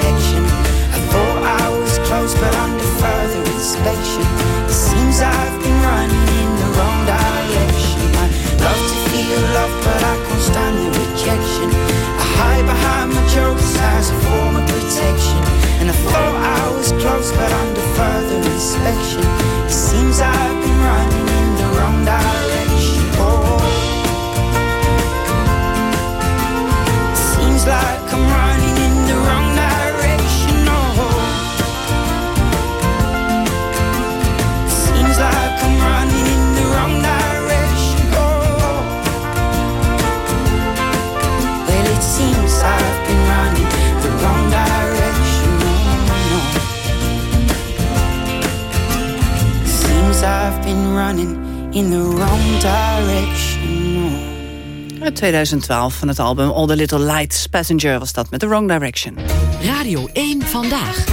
section. I thought I was close, but under further inspection, it seems I've been running in the wrong direction. I love to feel love, but I can't stand the rejection. I hide behind my jokes as a form of protection. And I thought I was close, but under further inspection, it seems I've been. In the wrong direction. Uit 2012 van het album All the Little Lights Passenger was dat met The Wrong Direction. Radio 1 Vandaag.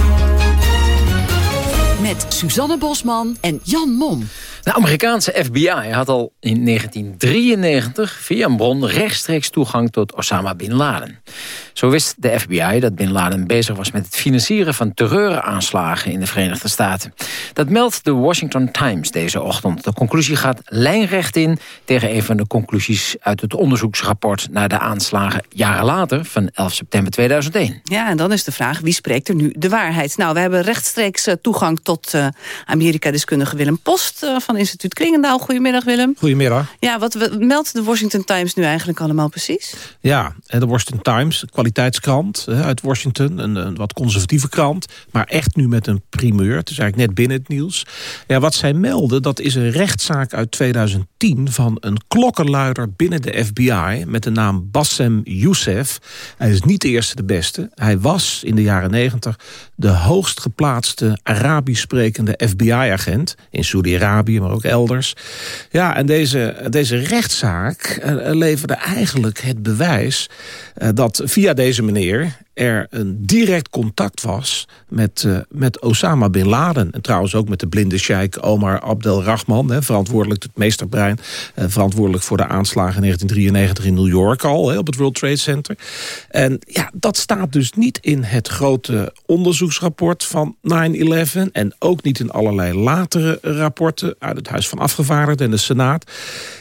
Met Suzanne Bosman en Jan Mom. De Amerikaanse FBI had al in 1993 via een bron rechtstreeks toegang tot Osama Bin Laden. Zo wist de FBI dat Bin Laden bezig was met het financieren van terreuraanslagen in de Verenigde Staten. Dat meldt de Washington Times deze ochtend. De conclusie gaat lijnrecht in tegen een van de conclusies uit het onderzoeksrapport naar de aanslagen jaren later van 11 september 2001. Ja, en dan is de vraag, wie spreekt er nu de waarheid? Nou, we hebben rechtstreeks eh, toegang tot uh, Amerika-deskundige Willem Post uh, van instituut Klingendaal. Goedemiddag Willem. Goedemiddag. Ja, wat meldt de Washington Times nu eigenlijk allemaal precies? Ja, de Washington Times, kwaliteitskrant uit Washington. Een, een, wat conservatieve krant, maar echt nu met een primeur. Het is eigenlijk net binnen het nieuws. Ja, wat zij melden, dat is een rechtszaak uit 2010... van een klokkenluider binnen de FBI met de naam Bassem Youssef. Hij is niet de eerste de beste. Hij was in de jaren 90 de hoogst geplaatste Arabisch sprekende FBI-agent... in Saudi-Arabië, maar ook elders. Ja, en deze, deze rechtszaak uh, leverde eigenlijk het bewijs... Uh, dat via deze meneer er een direct contact was met, uh, met Osama Bin Laden. En trouwens ook met de blinde sheik Omar Abdelrahman. Hè, verantwoordelijk, het meesterbrein. Uh, verantwoordelijk voor de aanslagen in 1993 in New York al. Hè, op het World Trade Center. En ja, dat staat dus niet in het grote onderzoeksrapport van 9-11. En ook niet in allerlei latere rapporten uit het Huis van Afgevaardigden en de Senaat.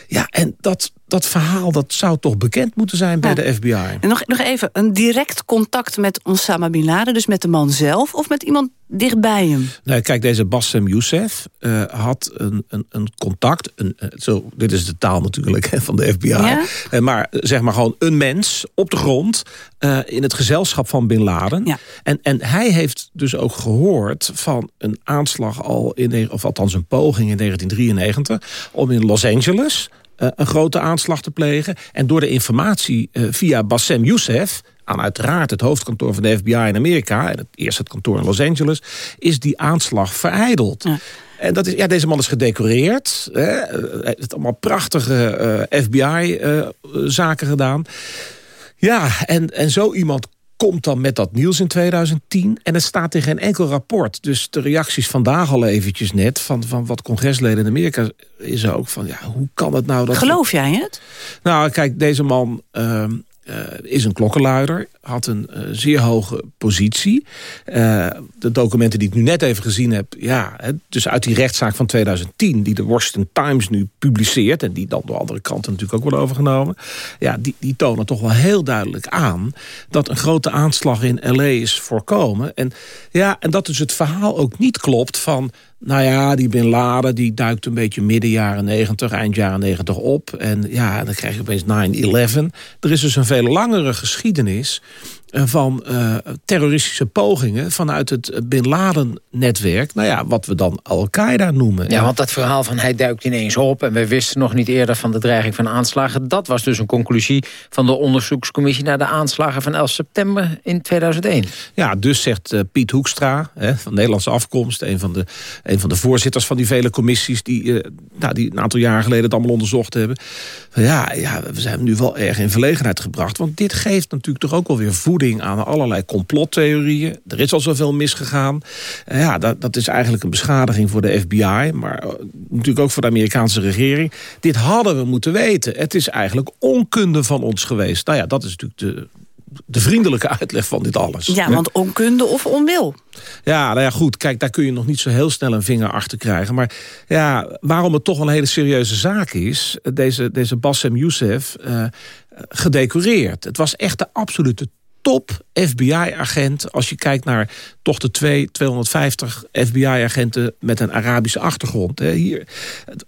Ja, en dat, dat verhaal dat zou toch bekend moeten zijn bij ja. de FBI. En nog, nog even, een direct contact met Osama Bin Laden... dus met de man zelf of met iemand dichtbij hem? Nee, kijk, deze Bassem Youssef uh, had een, een, een contact. Een, zo, dit is de taal natuurlijk van de FBI. Ja? Uh, maar zeg maar gewoon een mens op de grond... In het gezelschap van Bin Laden. Ja. En, en hij heeft dus ook gehoord van een aanslag al... in of althans een poging in 1993... om in Los Angeles een grote aanslag te plegen. En door de informatie via Bassem Youssef aan uiteraard het hoofdkantoor van de FBI in Amerika... en het, eerst het kantoor in Los Angeles, is die aanslag vereideld. Ja. En dat is, ja, deze man is gedecoreerd. Hè, hij heeft allemaal prachtige uh, FBI-zaken gedaan. Ja, en, en zo iemand komt dan met dat nieuws in 2010. En het staat in geen enkel rapport. Dus de reacties vandaag al eventjes net... van, van wat congresleden in Amerika is ook van... ja, hoe kan het nou dat... Geloof jij het? Nou, kijk, deze man... Uh, is een klokkenluider, had een uh, zeer hoge positie. Uh, de documenten die ik nu net even gezien heb... ja, hè, dus uit die rechtszaak van 2010... die de Washington Times nu publiceert... en die dan door andere kranten natuurlijk ook worden overgenomen... ja, die, die tonen toch wel heel duidelijk aan... dat een grote aanslag in L.A. is voorkomen. En, ja, en dat dus het verhaal ook niet klopt van... Nou ja, die Bin Laden die duikt een beetje midden jaren 90, eind jaren 90 op. En ja, dan krijg je opeens 9-11. Er is dus een veel langere geschiedenis van uh, terroristische pogingen vanuit het Bin Laden-netwerk. Nou ja, wat we dan Al-Qaeda noemen. Ja, want dat verhaal van hij duikt ineens op... en we wisten nog niet eerder van de dreiging van aanslagen... dat was dus een conclusie van de onderzoekscommissie... naar de aanslagen van 11 september in 2001. Ja, dus zegt uh, Piet Hoekstra, hè, van Nederlandse afkomst... Een van, de, een van de voorzitters van die vele commissies... die, uh, nou, die een aantal jaar geleden het allemaal onderzocht hebben. Ja, ja, we zijn nu wel erg in verlegenheid gebracht. Want dit geeft natuurlijk toch ook wel weer voeding aan allerlei complottheorieën. Er is al zoveel misgegaan. Uh, ja, dat, dat is eigenlijk een beschadiging voor de FBI... maar uh, natuurlijk ook voor de Amerikaanse regering. Dit hadden we moeten weten. Het is eigenlijk onkunde van ons geweest. Nou ja, dat is natuurlijk de, de vriendelijke uitleg van dit alles. Ja, want onkunde of onwil. Ja, nou ja, goed. Kijk, daar kun je nog niet zo heel snel een vinger achter krijgen. Maar ja, waarom het toch een hele serieuze zaak is... deze, deze Bassem Youssef uh, gedecoreerd. Het was echt de absolute top FBI-agent... als je kijkt naar toch de twee, 250 FBI-agenten... met een Arabische achtergrond. Hier,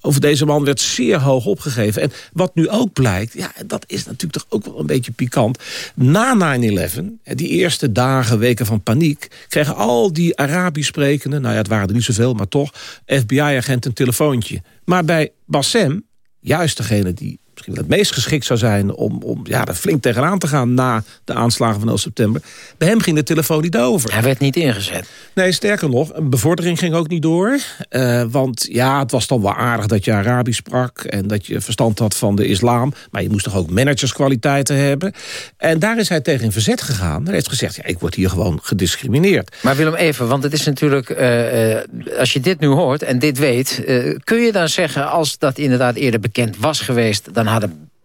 over deze man werd zeer hoog opgegeven. En wat nu ook blijkt, ja, dat is natuurlijk toch ook wel een beetje pikant. Na 9-11, die eerste dagen, weken van paniek... kregen al die Arabisch sprekende... nou ja, het waren er niet zoveel, maar toch... FBI-agenten een telefoontje. Maar bij Bassem, juist degene die misschien wel het meest geschikt zou zijn... om, om ja, er flink tegenaan te gaan na de aanslagen van 11 september. Bij hem ging de telefoon niet over. Hij werd niet ingezet. Nee, sterker nog, een bevordering ging ook niet door. Uh, want ja, het was dan wel aardig dat je Arabisch sprak... en dat je verstand had van de islam. Maar je moest toch ook managerskwaliteiten hebben. En daar is hij tegen in verzet gegaan. Hij heeft gezegd, ja, ik word hier gewoon gediscrimineerd. Maar Willem, even, want het is natuurlijk... Uh, uh, als je dit nu hoort en dit weet... kun je dan zeggen, als dat inderdaad eerder bekend was geweest... dan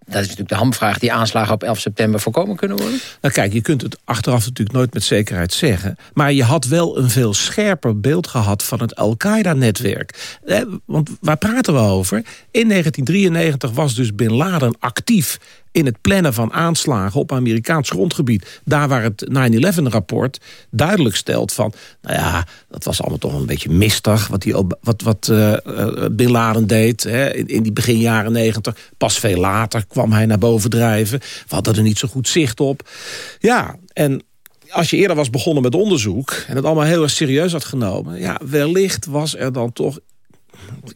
dat is natuurlijk de hamvraag die aanslagen op 11 september voorkomen kunnen worden? Nou kijk, je kunt het achteraf natuurlijk nooit met zekerheid zeggen. Maar je had wel een veel scherper beeld gehad van het Al-Qaeda-netwerk. Eh, want waar praten we over? In 1993 was dus Bin Laden actief in het plannen van aanslagen op Amerikaans grondgebied. Daar waar het 9-11-rapport duidelijk stelt van... nou ja, dat was allemaal toch een beetje mistig wat, die, wat, wat uh, Bin Laden deed hè, in, die begin jaren 90. Pas veel later kwam hij naar boven drijven. We hadden er niet zo goed zicht op. Ja, en als je eerder was begonnen met onderzoek... en het allemaal heel erg serieus had genomen... ja, wellicht was er dan toch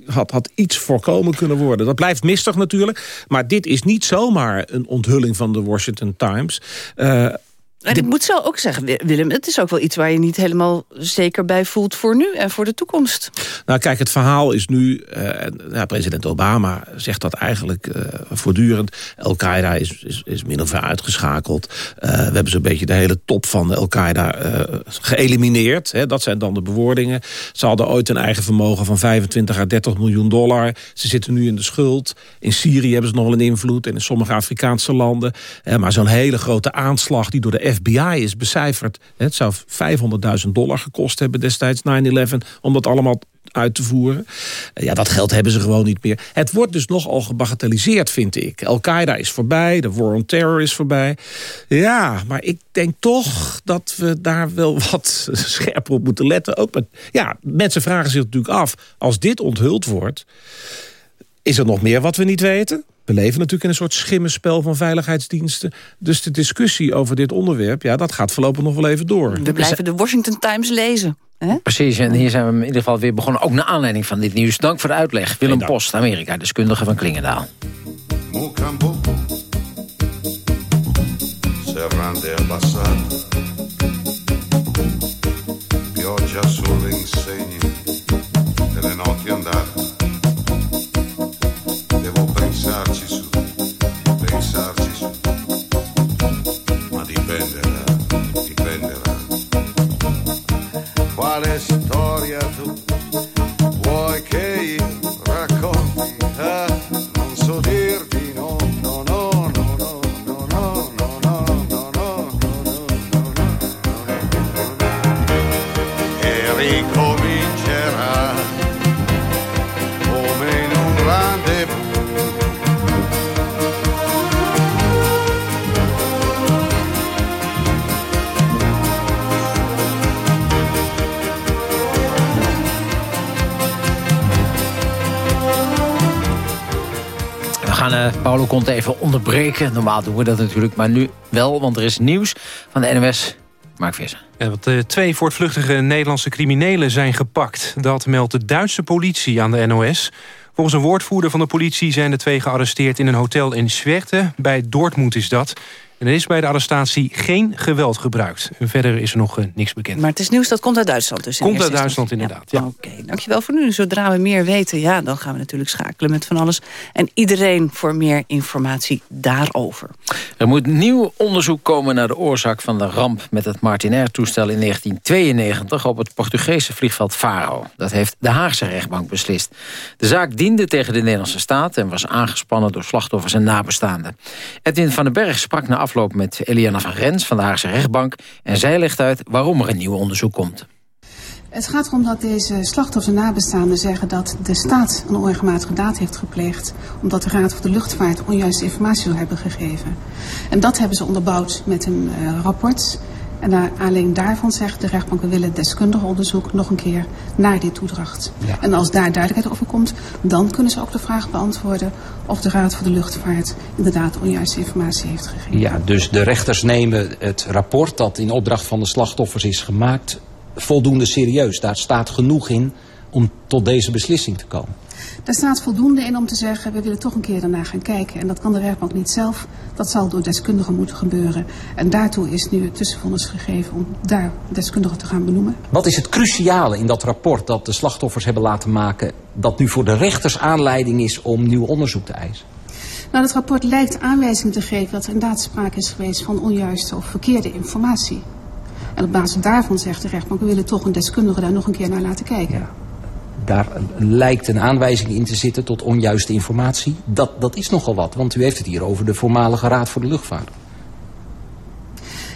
had, had iets voorkomen kunnen worden. Dat blijft mistig natuurlijk. Maar dit is niet zomaar een onthulling van de Washington Times. En ik moet zo ook zeggen, Willem, het is ook wel iets waar je niet helemaal zeker bij voelt voor nu en voor de toekomst. Nou kijk, het verhaal is nu, uh, president Obama zegt dat eigenlijk uh, voortdurend. Al-Qaeda is, is, is min of meer uitgeschakeld. Uh, we hebben zo'n beetje de hele top van Al-Qaeda geëlimineerd. Hè, dat zijn dan de bewoordingen. Ze hadden ooit een eigen vermogen van 25 à 30 miljoen dollar. Ze zitten nu in de schuld. In Syrië hebben ze nog wel een invloed en in sommige Afrikaanse landen. maar zo'n hele grote aanslag die door de FBI is becijferd. Het zou 500.000 dollar gekost hebben destijds 9-11... om dat allemaal uit te voeren. Ja, dat geld hebben ze gewoon niet meer. Het wordt dus nogal gebagatelliseerd, vind ik. Al-Qaeda is voorbij, de war on terror is voorbij. Ja, maar ik denk toch dat we daar wel wat scherper op moeten letten. Ook met, ja, mensen vragen zich natuurlijk af, als dit onthuld wordt... is er nog meer wat we niet weten? We leven natuurlijk in een soort schimmenspel van veiligheidsdiensten. Dus de discussie over dit onderwerp, ja, dat gaat voorlopig nog wel even door. We blijven de Washington Times lezen. Hè? Precies, en hier zijn we in ieder geval weer begonnen. Ook naar aanleiding van dit nieuws. Dank voor de uitleg. Willem Post, Amerika, deskundige van Klingendaal. Pioggia Conte even onderbreken. Normaal doen we dat natuurlijk, maar nu wel, want er is nieuws van de NOS. Mark Visser. Ja, want, uh, twee voortvluchtige Nederlandse criminelen zijn gepakt. Dat meldt de Duitse politie aan de NOS. Volgens een woordvoerder van de politie zijn de twee gearresteerd in een hotel in Zwerte. Bij Dortmund is dat. En er is bij de arrestatie geen geweld gebruikt. En verder is er nog uh, niks bekend. Maar het is nieuws dat komt uit Duitsland dus. Komt uit Duitsland inderdaad, ja. Oké, okay, dankjewel voor nu. Zodra we meer weten, ja, dan gaan we natuurlijk schakelen met van alles. En iedereen voor meer informatie daarover. Er moet nieuw onderzoek komen naar de oorzaak van de ramp... met het Martinair-toestel in 1992 op het Portugese vliegveld Faro. Dat heeft de Haagse rechtbank beslist. De zaak diende tegen de Nederlandse staat... en was aangespannen door slachtoffers en nabestaanden. Edwin van den Berg sprak na met Eliana van Rens van de Haagse rechtbank... en zij legt uit waarom er een nieuw onderzoek komt. Het gaat erom dat deze slachtoffers en nabestaanden zeggen dat de staat een onregelmatige daad heeft gepleegd. Omdat de Raad voor de Luchtvaart onjuiste informatie zou hebben gegeven. En dat hebben ze onderbouwd met een uh, rapport. En aanleiding daarvan zegt de rechtbank, we willen deskundig onderzoek nog een keer naar die toedracht. Ja. En als daar duidelijkheid over komt, dan kunnen ze ook de vraag beantwoorden of de Raad voor de Luchtvaart inderdaad onjuiste informatie heeft gegeven. Ja, dus de rechters nemen het rapport dat in opdracht van de slachtoffers is gemaakt voldoende serieus. Daar staat genoeg in om tot deze beslissing te komen. Daar staat voldoende in om te zeggen, we willen toch een keer daarna gaan kijken. En dat kan de rechtbank niet zelf, dat zal door deskundigen moeten gebeuren. En daartoe is nu het tussenvonnis gegeven om daar deskundigen te gaan benoemen. Wat is het cruciale in dat rapport dat de slachtoffers hebben laten maken... dat nu voor de rechters aanleiding is om nieuw onderzoek te eisen? Nou, het rapport lijkt aanwijzing te geven dat er inderdaad sprake is geweest van onjuiste of verkeerde informatie. En op basis daarvan zegt de rechtbank, we willen toch een deskundige daar nog een keer naar laten kijken. Daar lijkt een aanwijzing in te zitten tot onjuiste informatie. Dat, dat is nogal wat, want u heeft het hier over de voormalige Raad voor de Luchtvaart.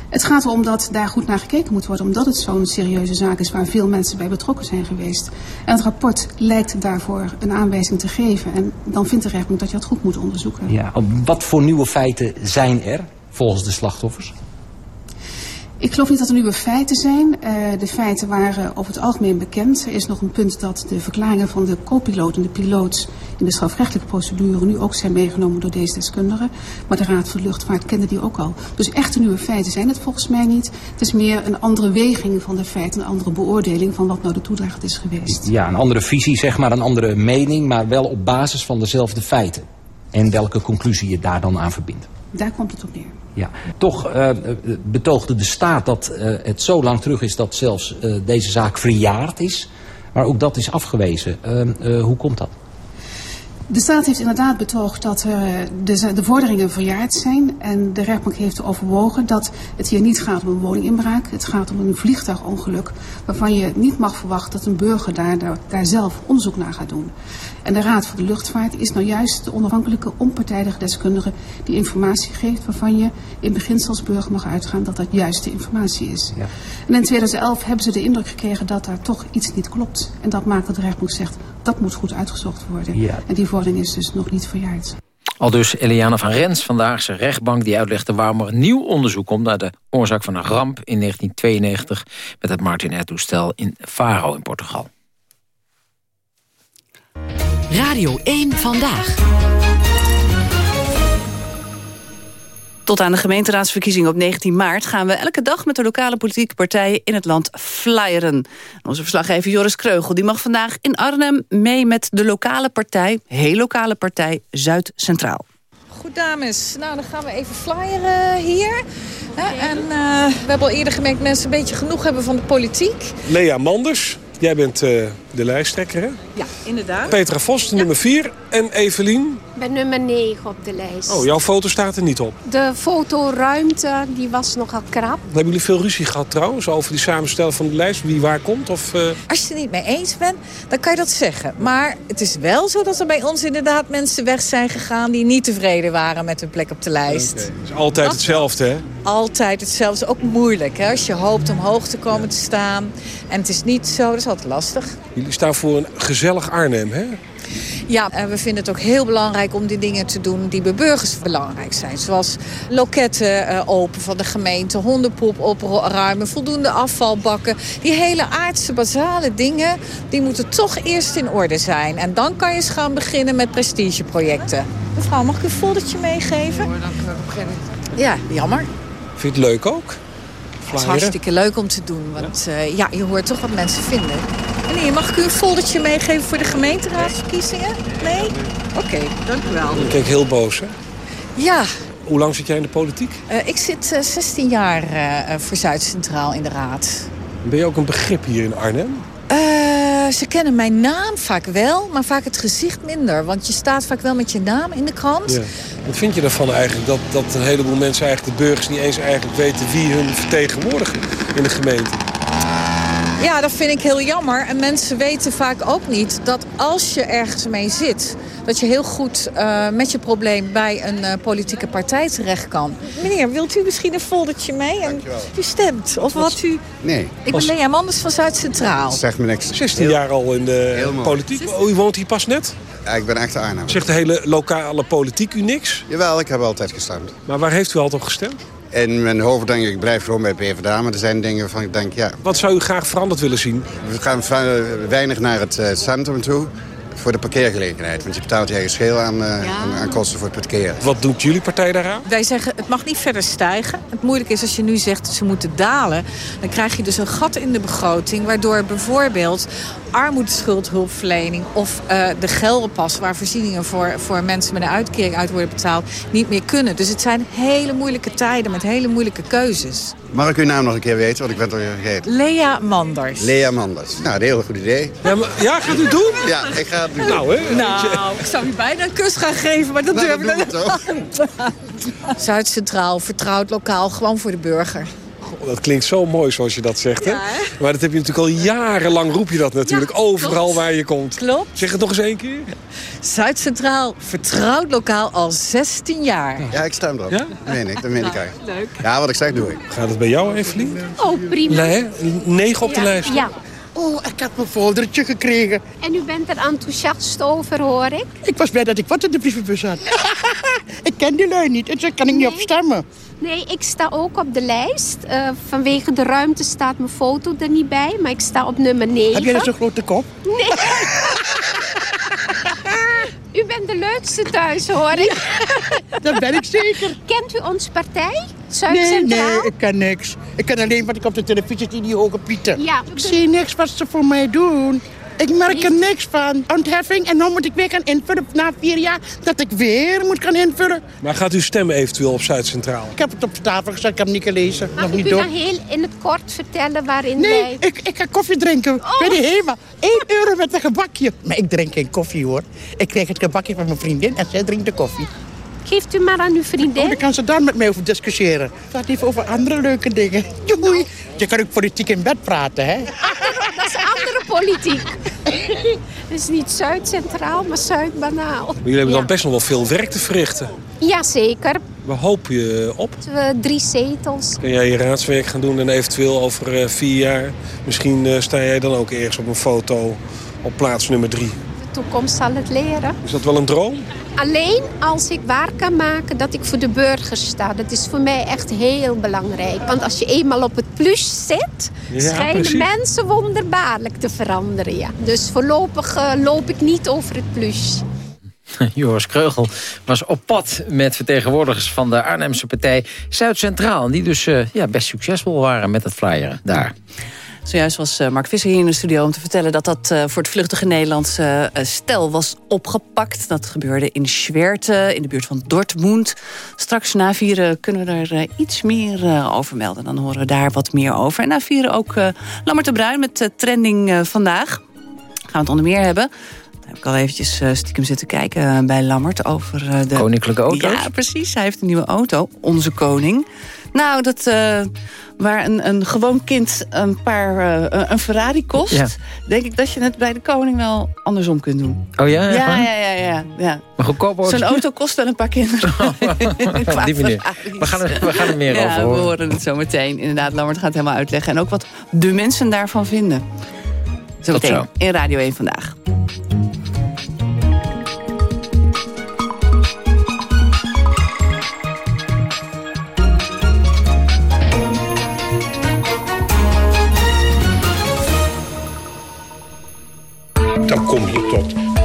Het gaat erom dat daar goed naar gekeken moet worden, omdat het zo'n serieuze zaak is waar veel mensen bij betrokken zijn geweest. En het rapport lijkt daarvoor een aanwijzing te geven. En dan vindt de rechtbank dat je dat goed moet onderzoeken. Ja, wat voor nieuwe feiten zijn er volgens de slachtoffers? Ik geloof niet dat er nieuwe feiten zijn. Uh, de feiten waren over het algemeen bekend. Er is nog een punt dat de verklaringen van de co-piloot en de piloot in de strafrechtelijke procedure nu ook zijn meegenomen door deze deskundigen. Maar de Raad voor de Luchtvaart kende die ook al. Dus echte nieuwe feiten zijn het volgens mij niet. Het is meer een andere weging van de feiten, een andere beoordeling van wat nou de toedracht is geweest. Ja, een andere visie, zeg maar, een andere mening, maar wel op basis van dezelfde feiten. En welke conclusie je daar dan aan verbindt. Daar komt het op neer. Ja. Toch uh, betoogde de staat dat uh, het zo lang terug is dat zelfs uh, deze zaak verjaard is. Maar ook dat is afgewezen. hoe komt dat? De staat heeft inderdaad betoogd dat uh, de, de vorderingen verjaard zijn. En de rechtbank heeft overwogen dat het hier niet gaat om een woninginbraak. Het gaat om een vliegtuigongeluk waarvan je niet mag verwachten dat een burger daar, daar, zelf onderzoek naar gaat doen. En de Raad voor de Luchtvaart is nou juist de onafhankelijke, onpartijdige deskundige die informatie geeft waarvan je in beginsel als burger mag uitgaan dat dat juiste informatie is. Ja. En in 2011 hebben ze de indruk gekregen dat daar toch iets niet klopt. En dat maakt dat de rechtbank zegt dat moet goed uitgezocht worden. Ja. En die is dus nog niet verjaard. Al dus Eliane van Rens, vandaagse rechtbank... die uitlegde waarom er nieuw onderzoek komt... naar de oorzaak van een ramp in 1992... met het Martin Air-toestel in Faro in Portugal. Radio 1 Vandaag. Tot aan de gemeenteraadsverkiezing op 19 maart gaan we elke dag met de lokale politieke partijen in het land flyeren. Onze verslaggever Joris Kreugel die mag vandaag in Arnhem mee met de lokale partij, heel lokale partij Zuid Centraal. Goed dames, nou dan gaan we even flyeren hier. En uh, we hebben al eerder gemerkt dat mensen een beetje genoeg hebben van de politiek. Lea Manders, Jij bent uh, de lijsttrekker, hè? Ja, inderdaad. Petra Vos, ja. nummer 4. En Evelien? Ik ben nummer 9 op de lijst. Oh, jouw foto staat er niet op? De fotoruimte, die was nogal krap. Hebben jullie veel ruzie gehad trouwens over die samenstelling van de lijst? Wie waar komt? Of, uh... Als je het er niet mee eens bent, dan kan je dat zeggen. Maar het is wel zo dat er bij ons inderdaad mensen weg zijn gegaan... die niet tevreden waren met hun plek op de lijst. Okay. Het is altijd dat hetzelfde, hè? Altijd hetzelfde. Ook moeilijk, hè? Als je hoopt omhoog te komen te staan. En het is niet zo, dat is altijd lastig. Jullie staan voor een gezellig Arnhem, hè? Ja, en we vinden het ook heel belangrijk om die dingen te doen die bij burgers belangrijk zijn. Zoals loketten uh, open van de gemeente, hondenpoep opruimen, voldoende afvalbakken. Die hele aardse, basale dingen, die moeten toch eerst in orde zijn. En dan kan je eens gaan beginnen met prestigeprojecten. Mevrouw, mag ik u een foldertje meegeven? Hoor, dank u wel. Ja, jammer. Vind je het leuk ook? Het is hartstikke leuk om te doen, want ja? Uh, ja, je hoort toch wat mensen vinden. Meneer, mag ik u een foldertje meegeven voor de gemeenteraadsverkiezingen? Nee? Oké, okay, dank u wel. Kijkt heel boos, hè? Ja. Hoe lang zit jij in de politiek? Uh, ik zit uh, 16 jaar uh, voor Zuid Centraal in de raad. Ben je ook een begrip hier in Arnhem? Ze kennen mijn naam vaak wel, maar vaak het gezicht minder. Want je staat vaak wel met je naam in de krant. Wat vind je ervan eigenlijk? Dat, dat een heleboel mensen eigenlijk, de burgers, niet eens eigenlijk weten wie hun vertegenwoordigen in de gemeente? Ja, dat vind ik heel jammer. En mensen weten vaak ook niet dat als je ergens mee zit... dat je heel goed uh, met je probleem bij een uh, politieke partij terecht kan. Meneer, wilt u misschien een foldertje mee? En u stemt? Of wat u... Nee. Ik ben Lea Manders van Zuid Centraal. Zeg me niks. 16 jaar al in de politiek. Oh, u woont hier pas net? Ja, ik ben echt Arnhem. Zegt de hele lokale politiek u niks? Jawel, ik heb altijd gestemd. Maar waar heeft u altijd op gestemd? In mijn hoofd denk ik, ik blijf gewoon bij PvdA. Maar er zijn dingen waarvan ik denk, ja... Wat zou u graag veranderd willen zien? We gaan weinig naar het centrum toe voor de parkeergelegenheid. Want je betaalt je eigen scheel aan, uh, ja. aan, aan, kosten voor het parkeren. Wat doet jullie partij daaraan? Wij zeggen, het mag niet verder stijgen. Het moeilijke is als je nu zegt, ze moeten dalen. Dan krijg je dus een gat in de begroting... waardoor bijvoorbeeld armoedeschuldhulpverlening of uh, de geldenpas... waar voorzieningen voor, voor mensen met een uitkering uit worden betaald... niet meer kunnen. Dus het zijn hele moeilijke tijden met hele moeilijke keuzes. Mag ik uw naam nog een keer weten, want ik ben het alweer vergeten. Lea Manders. Lea Manders. Nou, een heel goed idee. Ja, maar, ja gaat u doen? Ja, ik ga het doen. Nou, hè? Nou, ik zou u bijna een kus gaan geven, maar dat Nou, durf ik niet. Zuid-Centraal, vertrouwd lokaal, gewoon voor de burger. Dat klinkt zo mooi zoals je dat zegt, hè? Ja, hè? Maar dat heb je natuurlijk al jarenlang roep je dat natuurlijk. Ja, overal klopt. waar je komt. Klopt. Zeg het nog eens één keer. Zuid-Centraal, vertrouwd lokaal al 16 jaar. Ja, ik stem erop. Ja? Dat meen ik, dat meen ik echt. leuk. Ja, wat ik zeg doe ik. Gaat het bij jou, Evelien? Oh, prima. Nee, negen op de lijst. Ja. Oh, ik heb een foldertje gekregen. En u bent er enthousiast over, hoor ik. Ik was blij dat ik wat in de brievenbus had. ik ken die lui niet, en daar kan ik niet op stemmen. Nee, ik sta ook op de lijst. Eh, vanwege de ruimte staat mijn foto er niet bij, maar ik sta op nummer 9. Heb jij dus zo'n grote kop? Nee. u bent de leukste thuis, hoor ik. Dat ben ik zeker. Kent u ons partij? Nee, Zuid-Centraal? nee, ik ken niks. Ik ken alleen wat ik op de televisie zie, die hoge pieten. Ja. Ik zie niks wat ze voor mij doen. Ik merk er niks van. Ontheffing en dan moet ik weer gaan invullen na vier jaar dat ik weer moet gaan invullen. Maar gaat u stemmen eventueel op Zuid-Centraal? Ik heb het op tafel gezet, ik heb het niet gelezen. Mag nog ik niet u door. dan heel in het kort vertellen waarin Nee, wij... ik, ik ga koffie drinken bij de HEMA. 1 euro met een gebakje. Maar ik drink geen koffie hoor. Ik krijg het gebakje van mijn vriendin en zij drinkt de koffie. Geeft u maar aan uw vriendin. Oh, dan kan ze daar met mij over discussiëren. Gaat even over andere leuke dingen. Doei. Je kan ook politiek in bed praten, hè? Dat is andere politiek. Het is niet Zuid-Centraal, maar Zuid-Banaal. Maar jullie hebben dan best nog wel veel werk te verrichten. Jazeker. Waar hoop je op? We drie zetels. Kun jij je raadswerk gaan doen en eventueel over eh, vier jaar... misschien eh, sta jij dan ook ergens op een foto op plaats nummer drie. De toekomst zal het leren. Is dat wel een droom? Alleen als ik waar kan maken dat ik voor de burgers sta. Dat is voor mij echt heel belangrijk. Want als je eenmaal op het plus zit... Ja, schijnen precies. mensen wonderbaarlijk te veranderen. Ja. Dus voorlopig eh, loop ik niet over het plus. Joris Kreugel was op pad met vertegenwoordigers van de Arnhemse partij Zuid-Centraal. Die dus eh, ja, best succesvol waren met het flyeren daar. Zojuist was eh, Mark Visser hier in de studio om te vertellen... dat dat eh, voor het vluchtige Nederlandse eh, stel was opgepakt. Dat gebeurde in Schwerte, in de buurt van Dortmund. Straks na vieren kunnen we er iets meer over melden. Dan horen we daar wat meer over. En na vieren ook Lammert de Bruin met trending vandaag. Gaan we het onder meer hebben. Daar heb ik al eventjes stiekem zitten kijken bij Lammert over de... Koninklijke auto's? Ja, precies. Hij heeft een nieuwe auto. Onze koning. Nou, dat, uh, waar een, een gewoon kind een paar uh, een Ferrari kost... Ja. denk ik dat je het bij de koning wel andersom kunt doen. Oh ja? Ja, ja, ja. ja, ja. Maar goedkoop? Zo'n auto kost wel een paar kinderen. Oh, die manier. We gaan, er, we gaan er meer ja, over horen. we horen het zo meteen. Inderdaad, Lammert gaat het helemaal uitleggen. En ook wat de mensen daarvan vinden. Zo meteen zo. in Radio 1 Vandaag.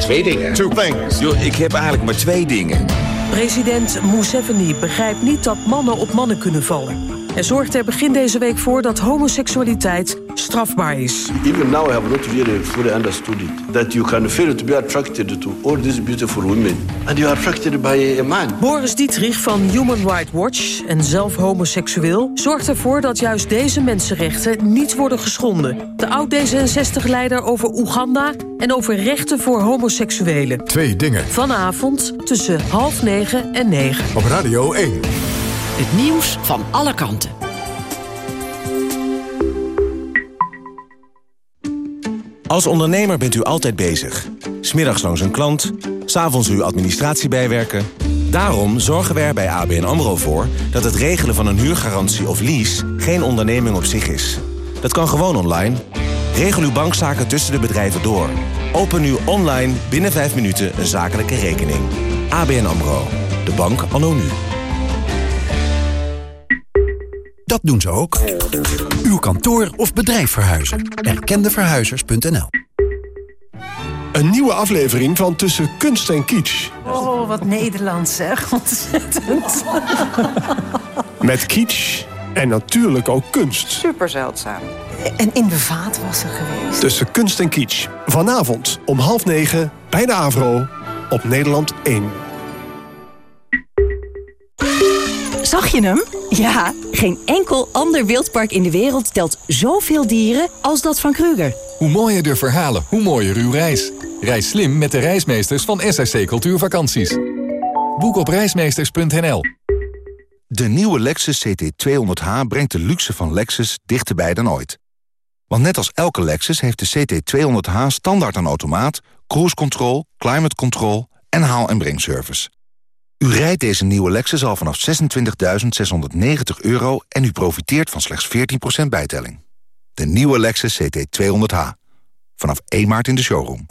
Twee dingen. Two things. Yo, ik heb eigenlijk maar twee dingen. President Museveni begrijpt niet dat mannen op mannen kunnen vallen. En zorgt er begin deze week voor dat homoseksualiteit strafbaar is. Even now I have not really fully understood it. That you can feel to be attracted to all these beautiful women. And you are attracted by a man. Boris Dietrich van Human Rights Watch en zelf homoseksueel... zorgt ervoor dat juist deze mensenrechten niet worden geschonden. De oud-D66-leider over Oeganda en over rechten voor homoseksuelen. Twee dingen. Vanavond tussen half negen en negen. Op Radio 1. Het nieuws van alle kanten. Als ondernemer bent u altijd bezig. Smiddags langs een klant, s'avonds uw administratie bijwerken. Daarom zorgen wij er bij ABN AMRO voor... dat het regelen van een huurgarantie of lease geen onderneming op zich is. Dat kan gewoon online. Regel uw bankzaken tussen de bedrijven door. Open nu online binnen 5 minuten een zakelijke rekening. ABN AMRO. De bank anno nu. Dat doen ze ook. Uw kantoor of bedrijf verhuizen. Erkendeverhuizers.nl Een nieuwe aflevering van Tussen Kunst en Kitsch. Oh, wat Nederlands zeg. Ontzettend. Met kitsch En natuurlijk ook kunst. Super zeldzaam. En in de vaatwasser geweest. Tussen kunst en kitsch. Vanavond om half negen bij de Avro op Nederland 1. Zag je hem? Ja, geen enkel ander wildpark in de wereld telt zoveel dieren als dat van Kruger. Hoe mooier de verhalen, hoe mooier uw reis. Reis slim met de reismeesters van SRC Cultuurvakanties. Boek op reismeesters.nl. De nieuwe Lexus CT200H brengt de luxe van Lexus dichterbij dan ooit. Want net als elke Lexus heeft de CT200H standaard een automaat... cruise control, climate control en haal- en brengservice. U rijdt deze nieuwe Lexus al vanaf 26.690 euro... en u profiteert van slechts 14% bijtelling. De nieuwe Lexus CT200H. Vanaf 1 maart in de showroom.